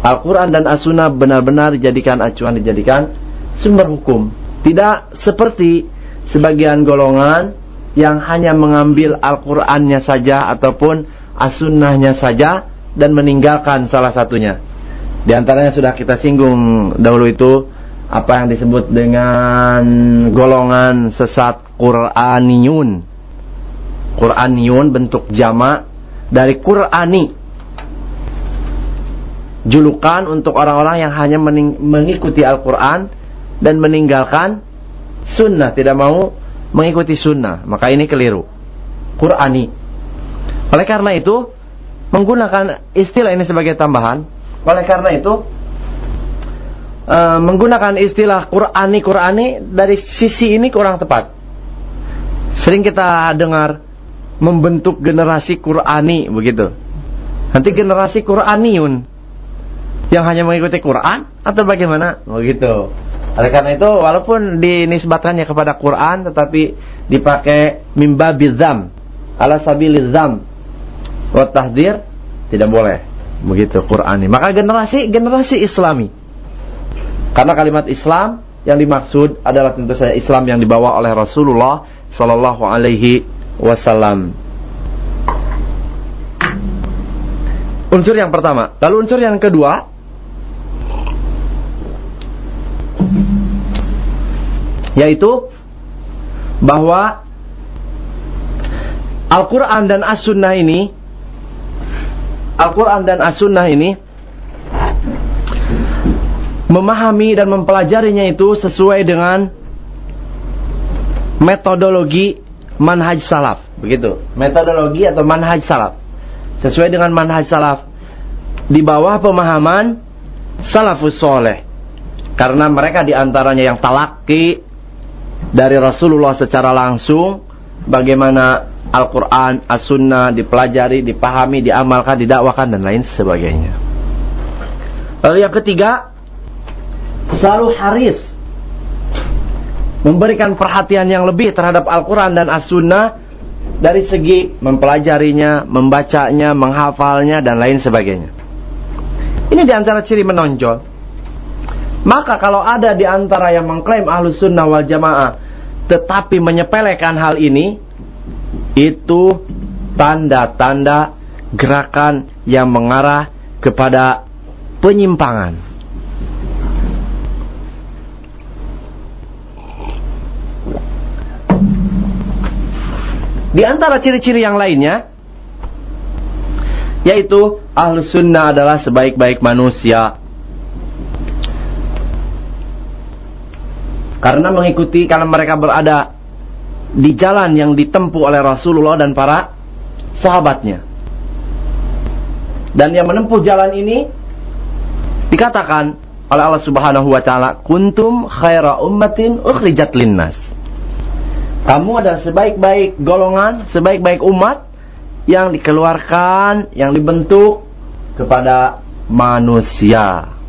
Al-Quran dan As-Sunnah benar-benar dijadikan acuan, dijadikan sumber hukum. Tidak seperti sebagian golongan yang hanya mengambil Al-Qurannya saja ataupun As-Sunnahnya saja dan meninggalkan salah satunya. Di antaranya sudah kita singgung dahulu itu apa yang disebut dengan golongan sesat Quraniyun Qur'aniyun bentuk jama dari Qur'ani. Julukan untuk orang-orang yang hanya mengikuti Al-Quran dan meninggalkan sunnah. Tidak mau mengikuti sunnah. Maka ini keliru. Qur'ani. Oleh karena itu, menggunakan istilah ini sebagai tambahan. Oleh karena itu, uh, menggunakan istilah Qur'ani Qur'ani dari sisi ini kurang tepat. Sering kita dengar membentuk generasi Qurani begitu. Nanti generasi Quraniun yang hanya mengikuti Quran atau bagaimana? Begitu. Oleh karena itu walaupun dinisbatkannya kepada Quran tetapi dipakai mimba bizam ala sabilizam wa tahdir tidak boleh begitu Qurani. Maka generasi generasi Islami. Karena kalimat Islam yang dimaksud adalah tentu saja Islam yang dibawa oleh Rasulullah sallallahu alaihi wasallam. Unsur yang pertama. Lalu unsur yang kedua yaitu bahwa Al-Quran dan As-Sunnah ini Al-Quran dan As-Sunnah ini memahami dan mempelajarinya itu sesuai dengan metodologi manhaj salaf, begitu. Metodologi atau manhaj salaf. Sesuai dengan manhaj salaf di bawah pemahaman salafus soleh. Karena mereka di antaranya yang talaki dari Rasulullah secara langsung bagaimana Al-Quran, As-Sunnah dipelajari, dipahami, diamalkan, didakwakan dan lain sebagainya. Lalu yang ketiga, selalu haris memberikan perhatian yang lebih terhadap Al-Quran dan As-Sunnah dari segi mempelajarinya, membacanya, menghafalnya, dan lain sebagainya. Ini di antara ciri menonjol. Maka kalau ada di antara yang mengklaim ahlus sunnah wal jamaah tetapi menyepelekan hal ini, itu tanda-tanda gerakan yang mengarah kepada penyimpangan. Di antara ciri-ciri yang lainnya yaitu ahlu sunnah adalah sebaik-baik manusia Karena mengikuti kalau mereka berada di jalan yang ditempuh oleh Rasulullah dan para sahabatnya. Dan yang menempuh jalan ini dikatakan oleh Allah Subhanahu wa taala, "Kuntum khaira ummatin ukhrijat linnas." Kamu adalah sebaik-baik golongan, sebaik-baik umat yang dikeluarkan, yang dibentuk kepada manusia.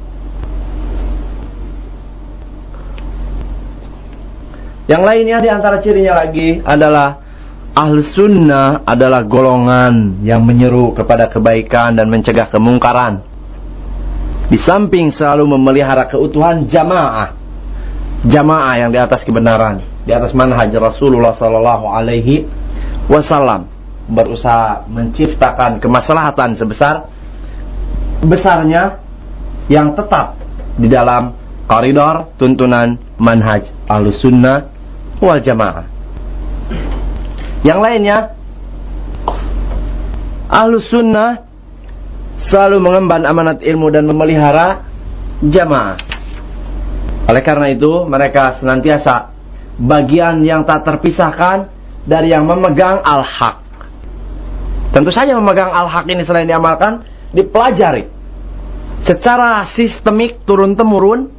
Yang lainnya di antara cirinya lagi adalah ahlu sunnah adalah golongan yang menyeru kepada kebaikan dan mencegah kemungkaran. Di samping selalu memelihara keutuhan jamaah. Jamaah yang di atas kebenaran, di atas manhaj Rasulullah sallallahu alaihi wasallam berusaha menciptakan kemaslahatan sebesar besarnya yang tetap di dalam koridor tuntunan manhaj al-sunnah wal jamaah. Yang lainnya, ahlu sunnah selalu mengemban amanat ilmu dan memelihara jamaah. Oleh karena itu, mereka senantiasa bagian yang tak terpisahkan dari yang memegang al-haq. Tentu saja memegang al-haq ini selain diamalkan, dipelajari. Secara sistemik turun-temurun,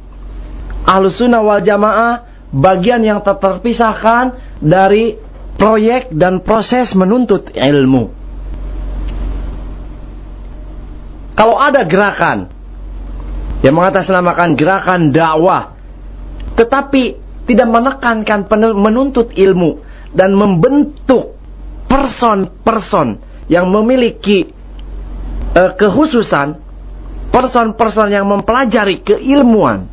ahlu sunnah wal jamaah bagian yang terpisahkan dari proyek dan proses menuntut ilmu. Kalau ada gerakan yang mengatasnamakan gerakan dakwah, tetapi tidak menekankan menuntut ilmu dan membentuk person-person yang memiliki uh, kehususan, person-person yang mempelajari keilmuan,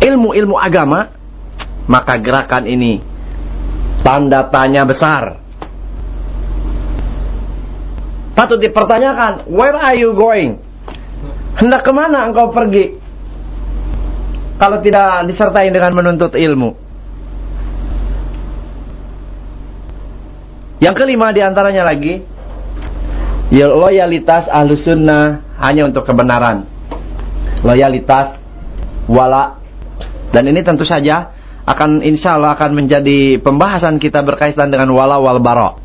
ilmu-ilmu agama, maka gerakan ini tanda tanya besar. Patut dipertanyakan, where are you going? Hendak ke mana engkau pergi? Kalau tidak disertai dengan menuntut ilmu. Yang kelima di antaranya lagi, loyalitas ahlu sunnah hanya untuk kebenaran. Loyalitas wala dan ini tentu saja akan insya Allah akan menjadi pembahasan kita berkaitan dengan wala wal bara.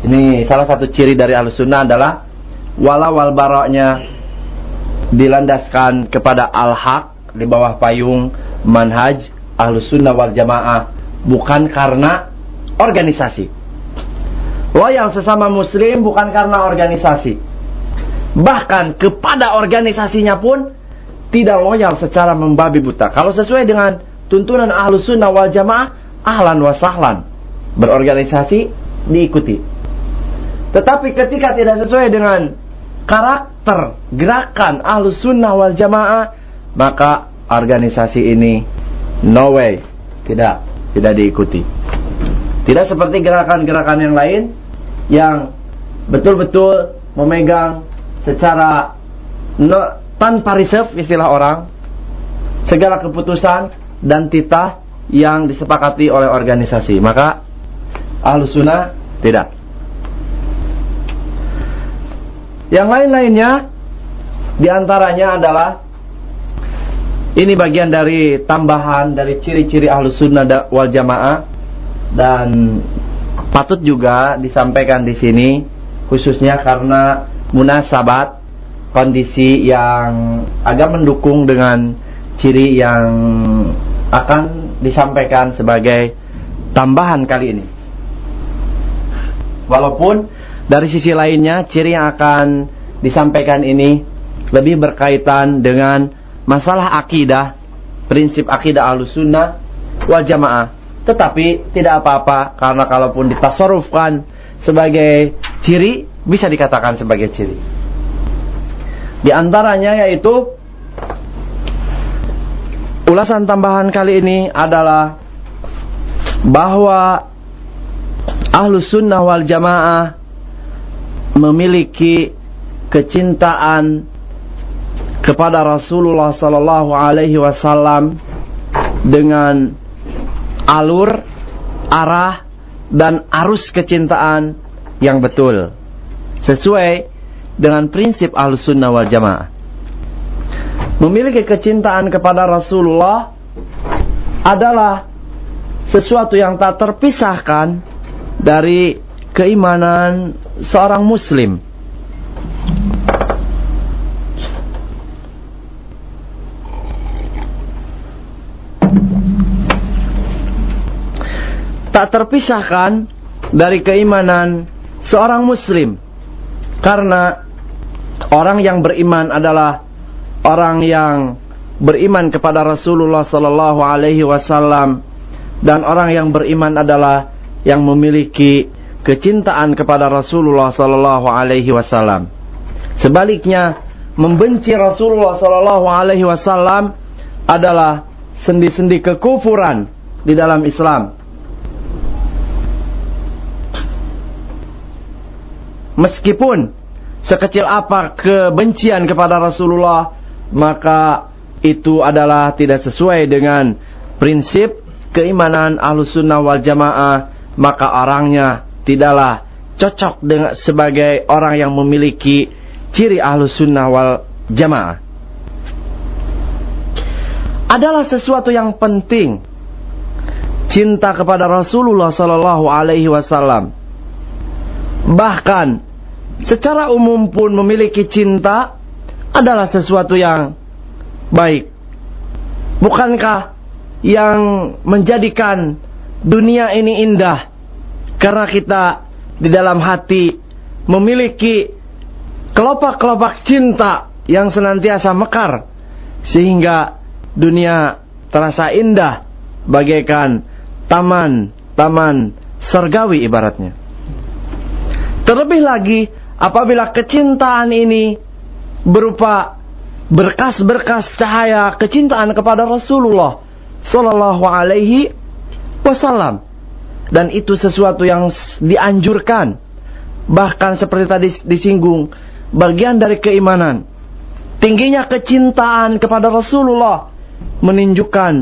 Ini salah satu ciri dari al-sunnah adalah wala wal baroknya dilandaskan kepada al-haq di bawah payung manhaj ahlus sunnah wal jamaah bukan karena organisasi. Loyal sesama muslim bukan karena organisasi. Bahkan kepada organisasinya pun tidak loyal secara membabi buta. Kalau sesuai dengan tuntunan ahlu sunnah wal jamaah, ahlan wa sahlan. Berorganisasi, diikuti. Tetapi ketika tidak sesuai dengan karakter, gerakan ahlu sunnah wal jamaah, maka organisasi ini no way. Tidak, tidak diikuti. Tidak seperti gerakan-gerakan yang lain yang betul-betul memegang secara no, tanpa reserve istilah orang segala keputusan dan titah yang disepakati oleh organisasi. Maka ahlu sunnah tidak. Yang lain-lainnya di antaranya adalah ini bagian dari tambahan dari ciri-ciri ahlu sunnah wal jamaah. Dan patut juga disampaikan di sini khususnya karena munasabat kondisi yang agak mendukung dengan ciri yang akan disampaikan sebagai tambahan kali ini. Walaupun dari sisi lainnya ciri yang akan disampaikan ini lebih berkaitan dengan masalah akidah, prinsip akidah sunnah wal jamaah. Tetapi tidak apa-apa karena kalaupun ditasarufkan sebagai ciri bisa dikatakan sebagai ciri. Di antaranya yaitu ulasan tambahan kali ini adalah bahwa ahlu sunnah wal jamaah memiliki kecintaan kepada Rasulullah Sallallahu Alaihi Wasallam dengan alur, arah, dan arus kecintaan yang betul. Sesuai dengan prinsip al-sunnah wal jamaah. Memiliki kecintaan kepada Rasulullah adalah sesuatu yang tak terpisahkan dari keimanan seorang muslim. Tak terpisahkan dari keimanan seorang muslim. Karena orang yang beriman adalah orang yang beriman kepada Rasulullah sallallahu alaihi wasallam dan orang yang beriman adalah yang memiliki kecintaan kepada Rasulullah sallallahu alaihi wasallam. Sebaliknya, membenci Rasulullah sallallahu alaihi wasallam adalah sendi-sendi kekufuran di dalam Islam. Meskipun sekecil apa kebencian kepada Rasulullah, maka itu adalah tidak sesuai dengan prinsip keimanan sunnah wal jamaah, maka orangnya tidaklah cocok dengan sebagai orang yang memiliki ciri sunnah wal jamaah. Adalah sesuatu yang penting cinta kepada Rasulullah sallallahu alaihi wasallam. Bahkan secara umum pun memiliki cinta adalah sesuatu yang baik. Bukankah yang menjadikan dunia ini indah karena kita di dalam hati memiliki kelopak-kelopak cinta yang senantiasa mekar sehingga dunia terasa indah bagaikan taman-taman surgawi ibaratnya. Terlebih lagi apabila kecintaan ini berupa berkas-berkas cahaya kecintaan kepada Rasulullah sallallahu alaihi wasallam. Dan itu sesuatu yang dianjurkan. Bahkan seperti tadi disinggung bagian dari keimanan. Tingginya kecintaan kepada Rasulullah menunjukkan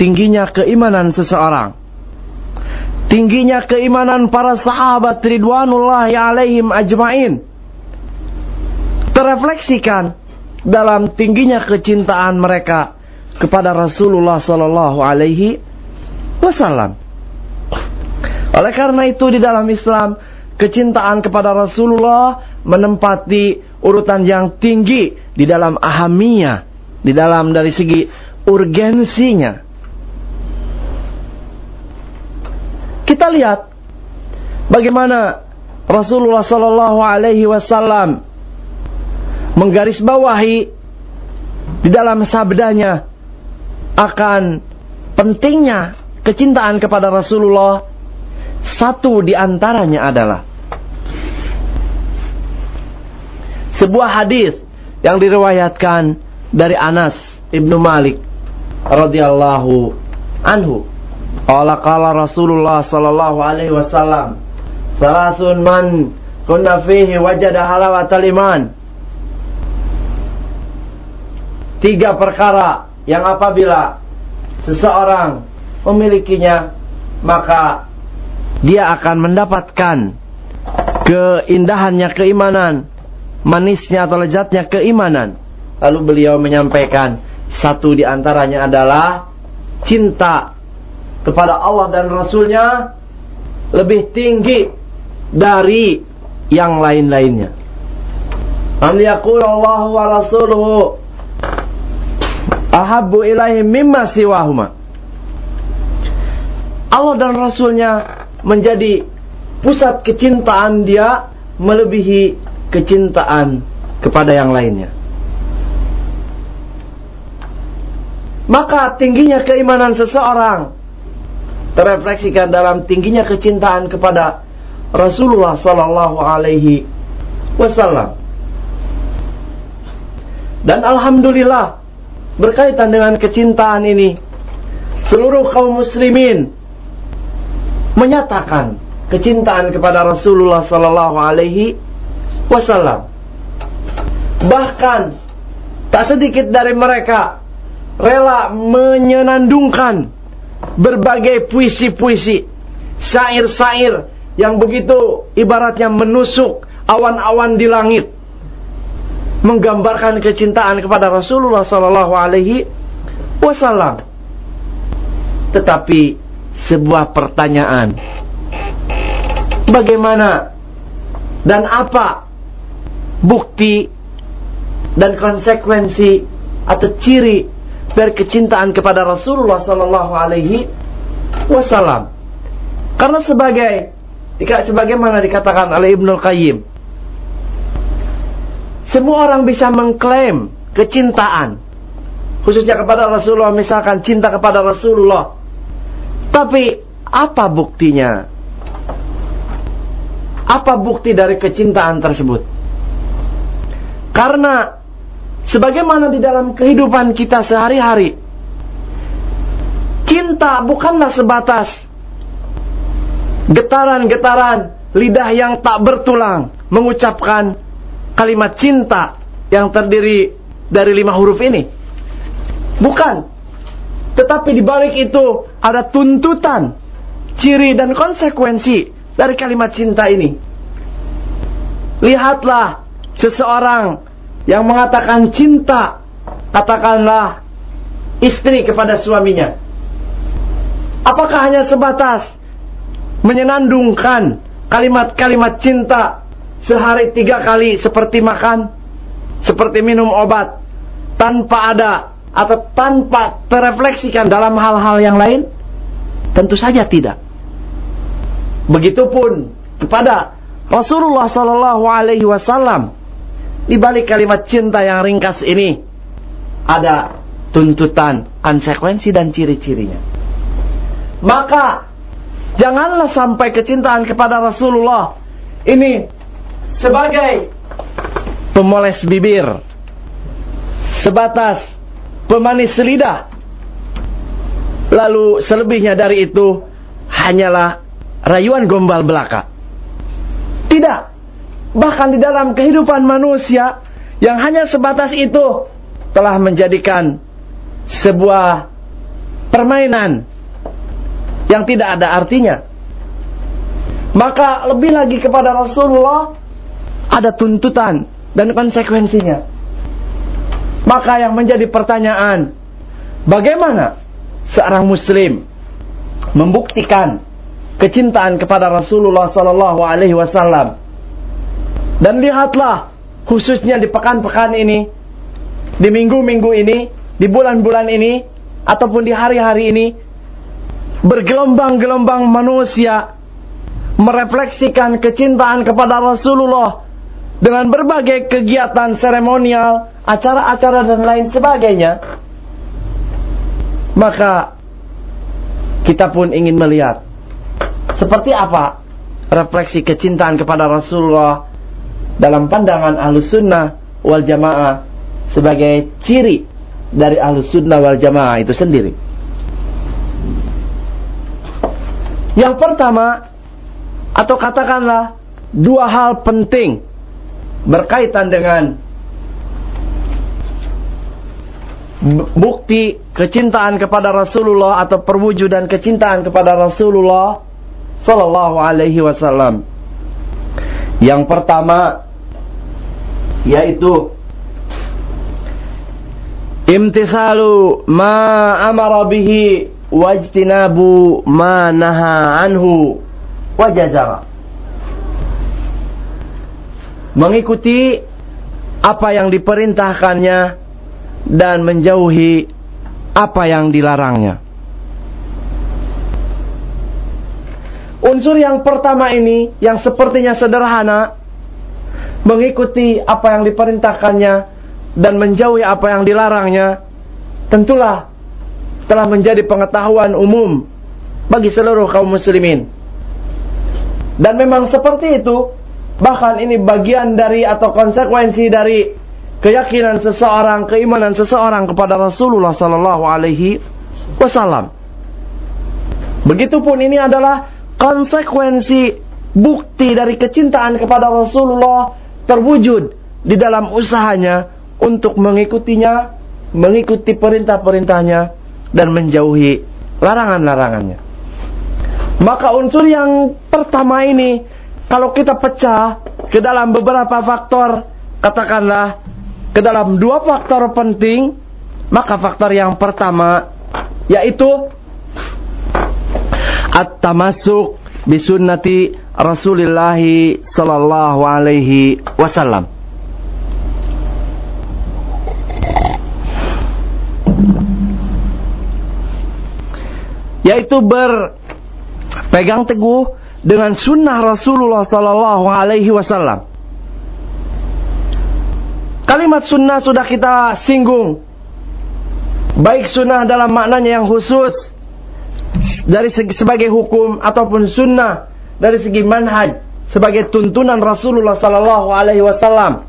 tingginya keimanan seseorang tingginya keimanan para sahabat ridwanullahi alaihim ajmain terefleksikan dalam tingginya kecintaan mereka kepada Rasulullah sallallahu alaihi wasallam. Oleh karena itu di dalam Islam kecintaan kepada Rasulullah menempati urutan yang tinggi di dalam ahamiyah, di dalam dari segi urgensinya. Kita lihat bagaimana Rasulullah Shallallahu Alaihi Wasallam menggarisbawahi di dalam sabdanya akan pentingnya kecintaan kepada Rasulullah. Satu di antaranya adalah sebuah hadis yang diriwayatkan dari Anas ibnu Malik radhiyallahu anhu Qala qala Rasulullah sallallahu alaihi wasallam Salasun man kunna fihi wajada halawatal iman Tiga perkara yang apabila seseorang memilikinya maka dia akan mendapatkan keindahannya keimanan, manisnya atau lezatnya keimanan. Lalu beliau menyampaikan satu di antaranya adalah cinta kepada Allah dan Rasulnya lebih tinggi dari yang lain-lainnya. An Allah wa rasuluhu ahabbu ilaihi mimma siwahuma. Allah dan Rasulnya menjadi pusat kecintaan dia melebihi kecintaan kepada yang lainnya. Maka tingginya keimanan seseorang terefleksikan dalam tingginya kecintaan kepada Rasulullah sallallahu alaihi wasallam. Dan alhamdulillah berkaitan dengan kecintaan ini seluruh kaum muslimin menyatakan kecintaan kepada Rasulullah sallallahu alaihi wasallam. Bahkan tak sedikit dari mereka rela menyenandungkan berbagai puisi-puisi, syair-syair yang begitu ibaratnya menusuk awan-awan di langit menggambarkan kecintaan kepada Rasulullah sallallahu alaihi wasallam. tetapi sebuah pertanyaan. Bagaimana dan apa bukti dan konsekuensi atau ciri dari kecintaan kepada Rasulullah sallallahu alaihi wasallam? Karena sebagai sebagaimana dikatakan oleh Ibnu Qayyim semua orang bisa mengklaim kecintaan khususnya kepada Rasulullah misalkan cinta kepada Rasulullah. Tapi apa buktinya? Apa bukti dari kecintaan tersebut? Karena sebagaimana di dalam kehidupan kita sehari-hari cinta bukanlah sebatas getaran-getaran lidah yang tak bertulang mengucapkan kalimat cinta yang terdiri dari lima huruf ini Bukan. Tetapi di balik itu ada tuntutan, ciri dan konsekuensi dari kalimat cinta ini. Lihatlah seseorang yang mengatakan cinta, katakanlah istri kepada suaminya. Apakah hanya sebatas menyenandungkan kalimat-kalimat cinta sehari tiga kali seperti makan, seperti minum obat, tanpa ada atau tanpa terefleksikan dalam hal-hal yang lain? Tentu saja tidak. Begitupun kepada Rasulullah Sallallahu Alaihi Wasallam di balik kalimat cinta yang ringkas ini ada tuntutan, konsekuensi dan ciri-cirinya. Maka janganlah sampai kecintaan kepada Rasulullah ini sebagai pemoles bibir, sebatas pemanis lidah. Lalu selebihnya dari itu hanyalah rayuan gombal belaka. Tidak. Bahkan di dalam kehidupan manusia yang hanya sebatas itu telah menjadikan sebuah permainan yang tidak ada artinya. Maka lebih lagi kepada Rasulullah ada tuntutan dan konsekuensinya. Maka yang menjadi pertanyaan, bagaimana seorang muslim membuktikan kecintaan kepada Rasulullah sallallahu alaihi wasallam? Dan lihatlah khususnya di pekan-pekan ini, di minggu-minggu ini, di bulan-bulan ini ataupun di hari-hari ini bergelombang-gelombang manusia merefleksikan kecintaan kepada Rasulullah dengan berbagai kegiatan seremonial, acara-acara dan lain sebagainya, maka kita pun ingin melihat seperti apa refleksi kecintaan kepada Rasulullah dalam pandangan ahlus sunnah wal jamaah sebagai ciri dari ahlus sunnah wal jamaah itu sendiri. Yang pertama atau katakanlah dua hal penting berkaitan dengan bukti kecintaan kepada Rasulullah atau perwujudan kecintaan kepada Rasulullah sallallahu alaihi wasallam. Yang pertama yaitu imtisalu ma amara bihi wajtinabu ma naha anhu wajazara mengikuti apa yang diperintahkannya dan menjauhi apa yang dilarangnya. Unsur yang pertama ini yang sepertinya sederhana mengikuti apa yang diperintahkannya dan menjauhi apa yang dilarangnya tentulah telah menjadi pengetahuan umum bagi seluruh kaum muslimin. Dan memang seperti itu Bahkan ini bagian dari atau konsekuensi dari keyakinan seseorang, keimanan seseorang kepada Rasulullah sallallahu alaihi wasallam. Begitupun ini adalah konsekuensi bukti dari kecintaan kepada Rasulullah terwujud di dalam usahanya untuk mengikutinya, mengikuti perintah-perintahnya dan menjauhi larangan-larangannya. Maka unsur yang pertama ini kalau kita pecah ke dalam beberapa faktor, katakanlah ke dalam dua faktor penting, maka faktor yang pertama yaitu at-tamassuk bisunnati Rasulullah sallallahu alaihi wasallam. Yaitu berpegang teguh dengan sunnah Rasulullah sallallahu alaihi wasallam. Kalimat sunnah sudah kita singgung. Baik sunnah dalam maknanya yang khusus dari segi, sebagai hukum ataupun sunnah dari segi manhaj sebagai tuntunan Rasulullah sallallahu alaihi wasallam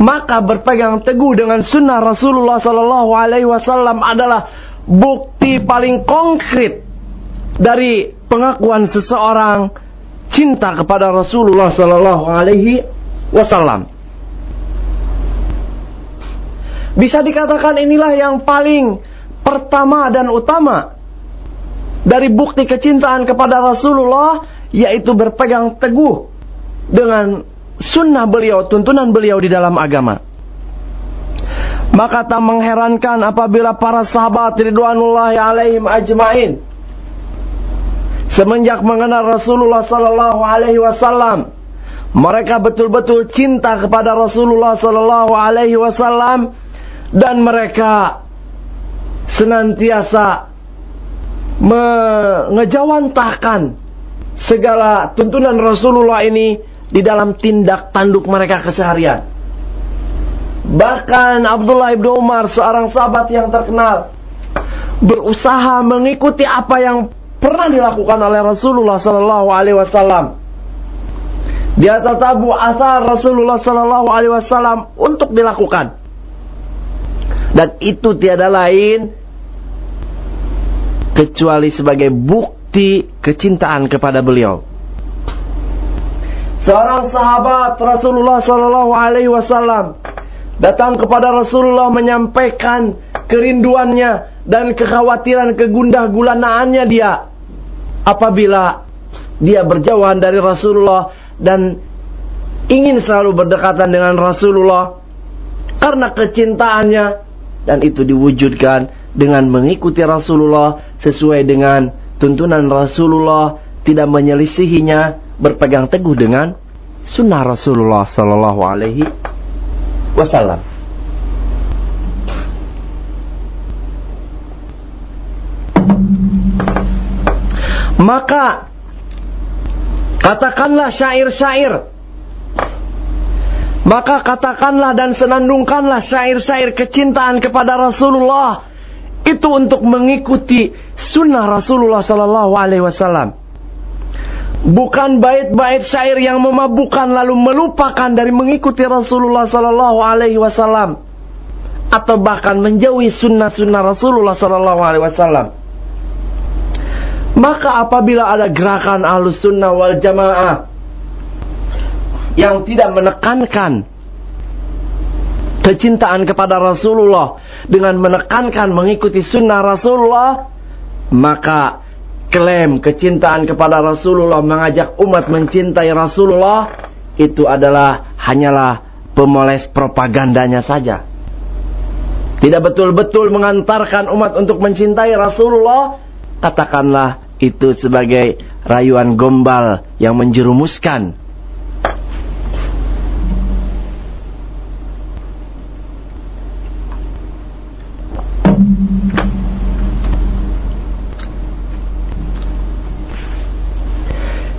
maka berpegang teguh dengan sunnah Rasulullah sallallahu alaihi wasallam adalah bukti paling konkret dari pengakuan seseorang cinta kepada Rasulullah sallallahu alaihi wasallam. Bisa dikatakan inilah yang paling pertama dan utama dari bukti kecintaan kepada Rasulullah yaitu berpegang teguh dengan sunnah beliau, tuntunan beliau di dalam agama. Maka tak mengherankan apabila para sahabat ridwanullahi alaihim ajmain semenjak mengenal Rasulullah sallallahu alaihi wasallam mereka betul-betul cinta kepada Rasulullah sallallahu alaihi wasallam dan mereka senantiasa mengejawantahkan segala tuntunan Rasulullah ini di dalam tindak tanduk mereka keseharian. Bahkan Abdullah ibnu Umar seorang sahabat yang terkenal berusaha mengikuti apa yang pernah dilakukan oleh Rasulullah Sallallahu Alaihi Wasallam. Dia tatabu asal Rasulullah Sallallahu Alaihi Wasallam untuk dilakukan. Dan itu tiada lain kecuali sebagai bukti kecintaan kepada beliau. Seorang sahabat Rasulullah Sallallahu Alaihi Wasallam datang kepada Rasulullah menyampaikan kerinduannya dan kekhawatiran kegundah gulanaannya dia apabila dia berjauhan dari Rasulullah dan ingin selalu berdekatan dengan Rasulullah karena kecintaannya dan itu diwujudkan dengan mengikuti Rasulullah sesuai dengan tuntunan Rasulullah, tidak menyelisihinya, berpegang teguh dengan sunnah Rasulullah Sallallahu Alaihi Wasallam. Maka katakanlah syair-syair maka katakanlah dan senandungkanlah syair-syair kecintaan kepada Rasulullah itu untuk mengikuti sunnah Rasulullah Sallallahu Alaihi Wasallam. Bukan bait-bait syair yang memabukkan lalu melupakan dari mengikuti Rasulullah Sallallahu Alaihi Wasallam atau bahkan menjauhi sunnah-sunnah Rasulullah Sallallahu Alaihi Wasallam. Maka apabila ada gerakan ahlus sunnah wal jamaah yang tidak menekankan kecintaan kepada Rasulullah dengan menekankan mengikuti sunnah Rasulullah maka klaim kecintaan kepada Rasulullah mengajak umat mencintai Rasulullah itu adalah hanyalah pemoles propagandanya saja. Tidak betul-betul mengantarkan umat untuk mencintai Rasulullah katakanlah itu sebagai rayuan gombal yang menjerumuskan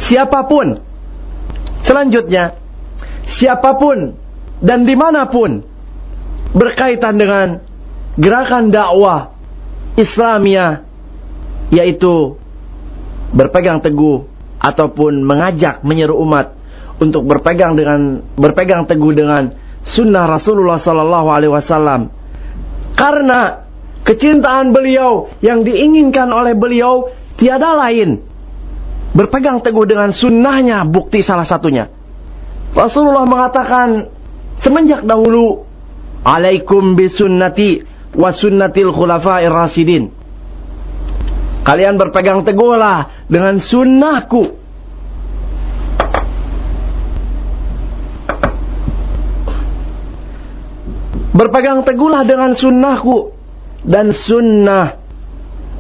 siapa pun. Selanjutnya, siapa pun dan di mana pun berkaitan dengan gerakan dakwah Islamia, yaitu berpegang teguh ataupun mengajak menyeru umat untuk berpegang dengan berpegang teguh dengan sunnah Rasulullah Sallallahu Alaihi Wasallam karena kecintaan beliau yang diinginkan oleh beliau tiada lain berpegang teguh dengan sunnahnya bukti salah satunya. Rasulullah mengatakan semenjak dahulu alaikum bisunnati wa sunnatil khulafa'ir rasidin. Kalian berpegang teguhlah dengan sunnahku. Berpegang teguhlah dengan sunnahku dan sunnah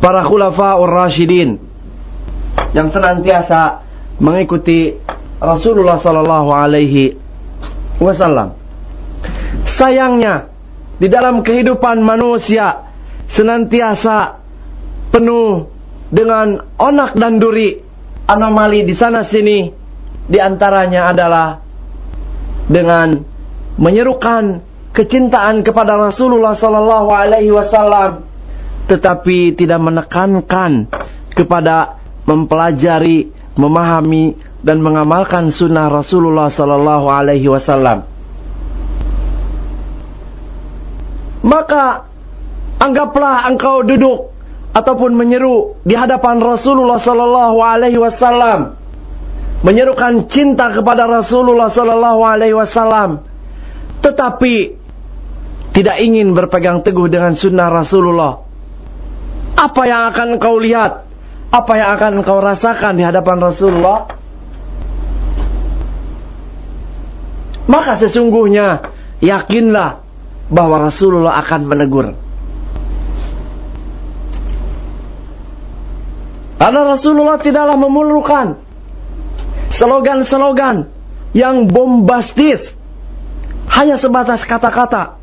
para khulafa'ur rasyidin yang senantiasa mengikuti Rasulullah sallallahu alaihi wasallam. Sayangnya di dalam kehidupan manusia senantiasa penuh dengan onak dan duri, anomali di sana sini. Di antaranya adalah dengan menyerukan kecintaan kepada Rasulullah sallallahu alaihi wasallam tetapi tidak menekankan kepada mempelajari, memahami dan mengamalkan sunnah Rasulullah sallallahu alaihi wasallam. Maka anggaplah engkau duduk ataupun menyeru di hadapan Rasulullah sallallahu alaihi wasallam. Menyerukan cinta kepada Rasulullah sallallahu alaihi wasallam. Tetapi tidak ingin berpegang teguh dengan sunnah Rasulullah. Apa yang akan engkau lihat apa yang akan engkau rasakan di hadapan Rasulullah maka sesungguhnya yakinlah bahwa Rasulullah akan menegur. Karena Rasulullah tidaklah memerlukan slogan-slogan yang bombastis hanya sebatas kata-kata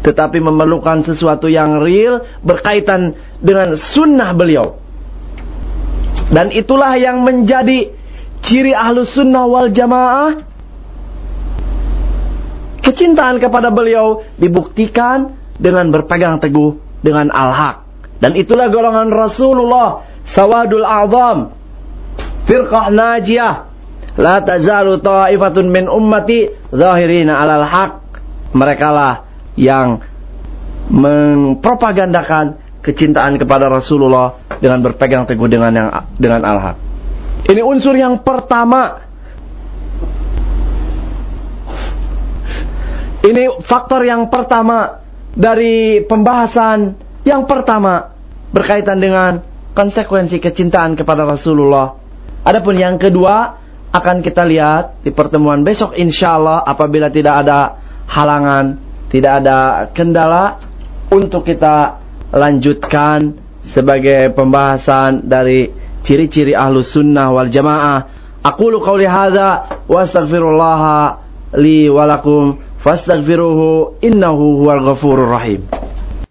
tetapi memerlukan sesuatu yang real berkaitan dengan sunnah beliau dan itulah yang menjadi ciri ahlus sunnah wal jamaah. Kecintaan kepada beliau dibuktikan dengan berpegang teguh dengan al-haq. Dan itulah golongan Rasulullah sawadul azam firqah najiyah. La tazalu ta'ifatun min ummati zahirina alal haq. Mereka lah yang mempropagandakan kecintaan kepada Rasulullah dengan berpegang teguh dengan yang dengan al-haq ini unsur yang pertama Ini faktor yang pertama dari pembahasan yang pertama berkaitan dengan konsekuensi kecintaan kepada Rasulullah. Adapun yang kedua akan kita lihat di pertemuan besok insya Allah apabila tidak ada halangan, tidak ada kendala untuk kita lanjutkan sebagai pembahasan dari ciri-ciri ahlu sunnah wal jamaah. Aku lu qawli hadha wa astaghfirullah li walakum fastaghfiruhu innahu huwal ghafurur rahim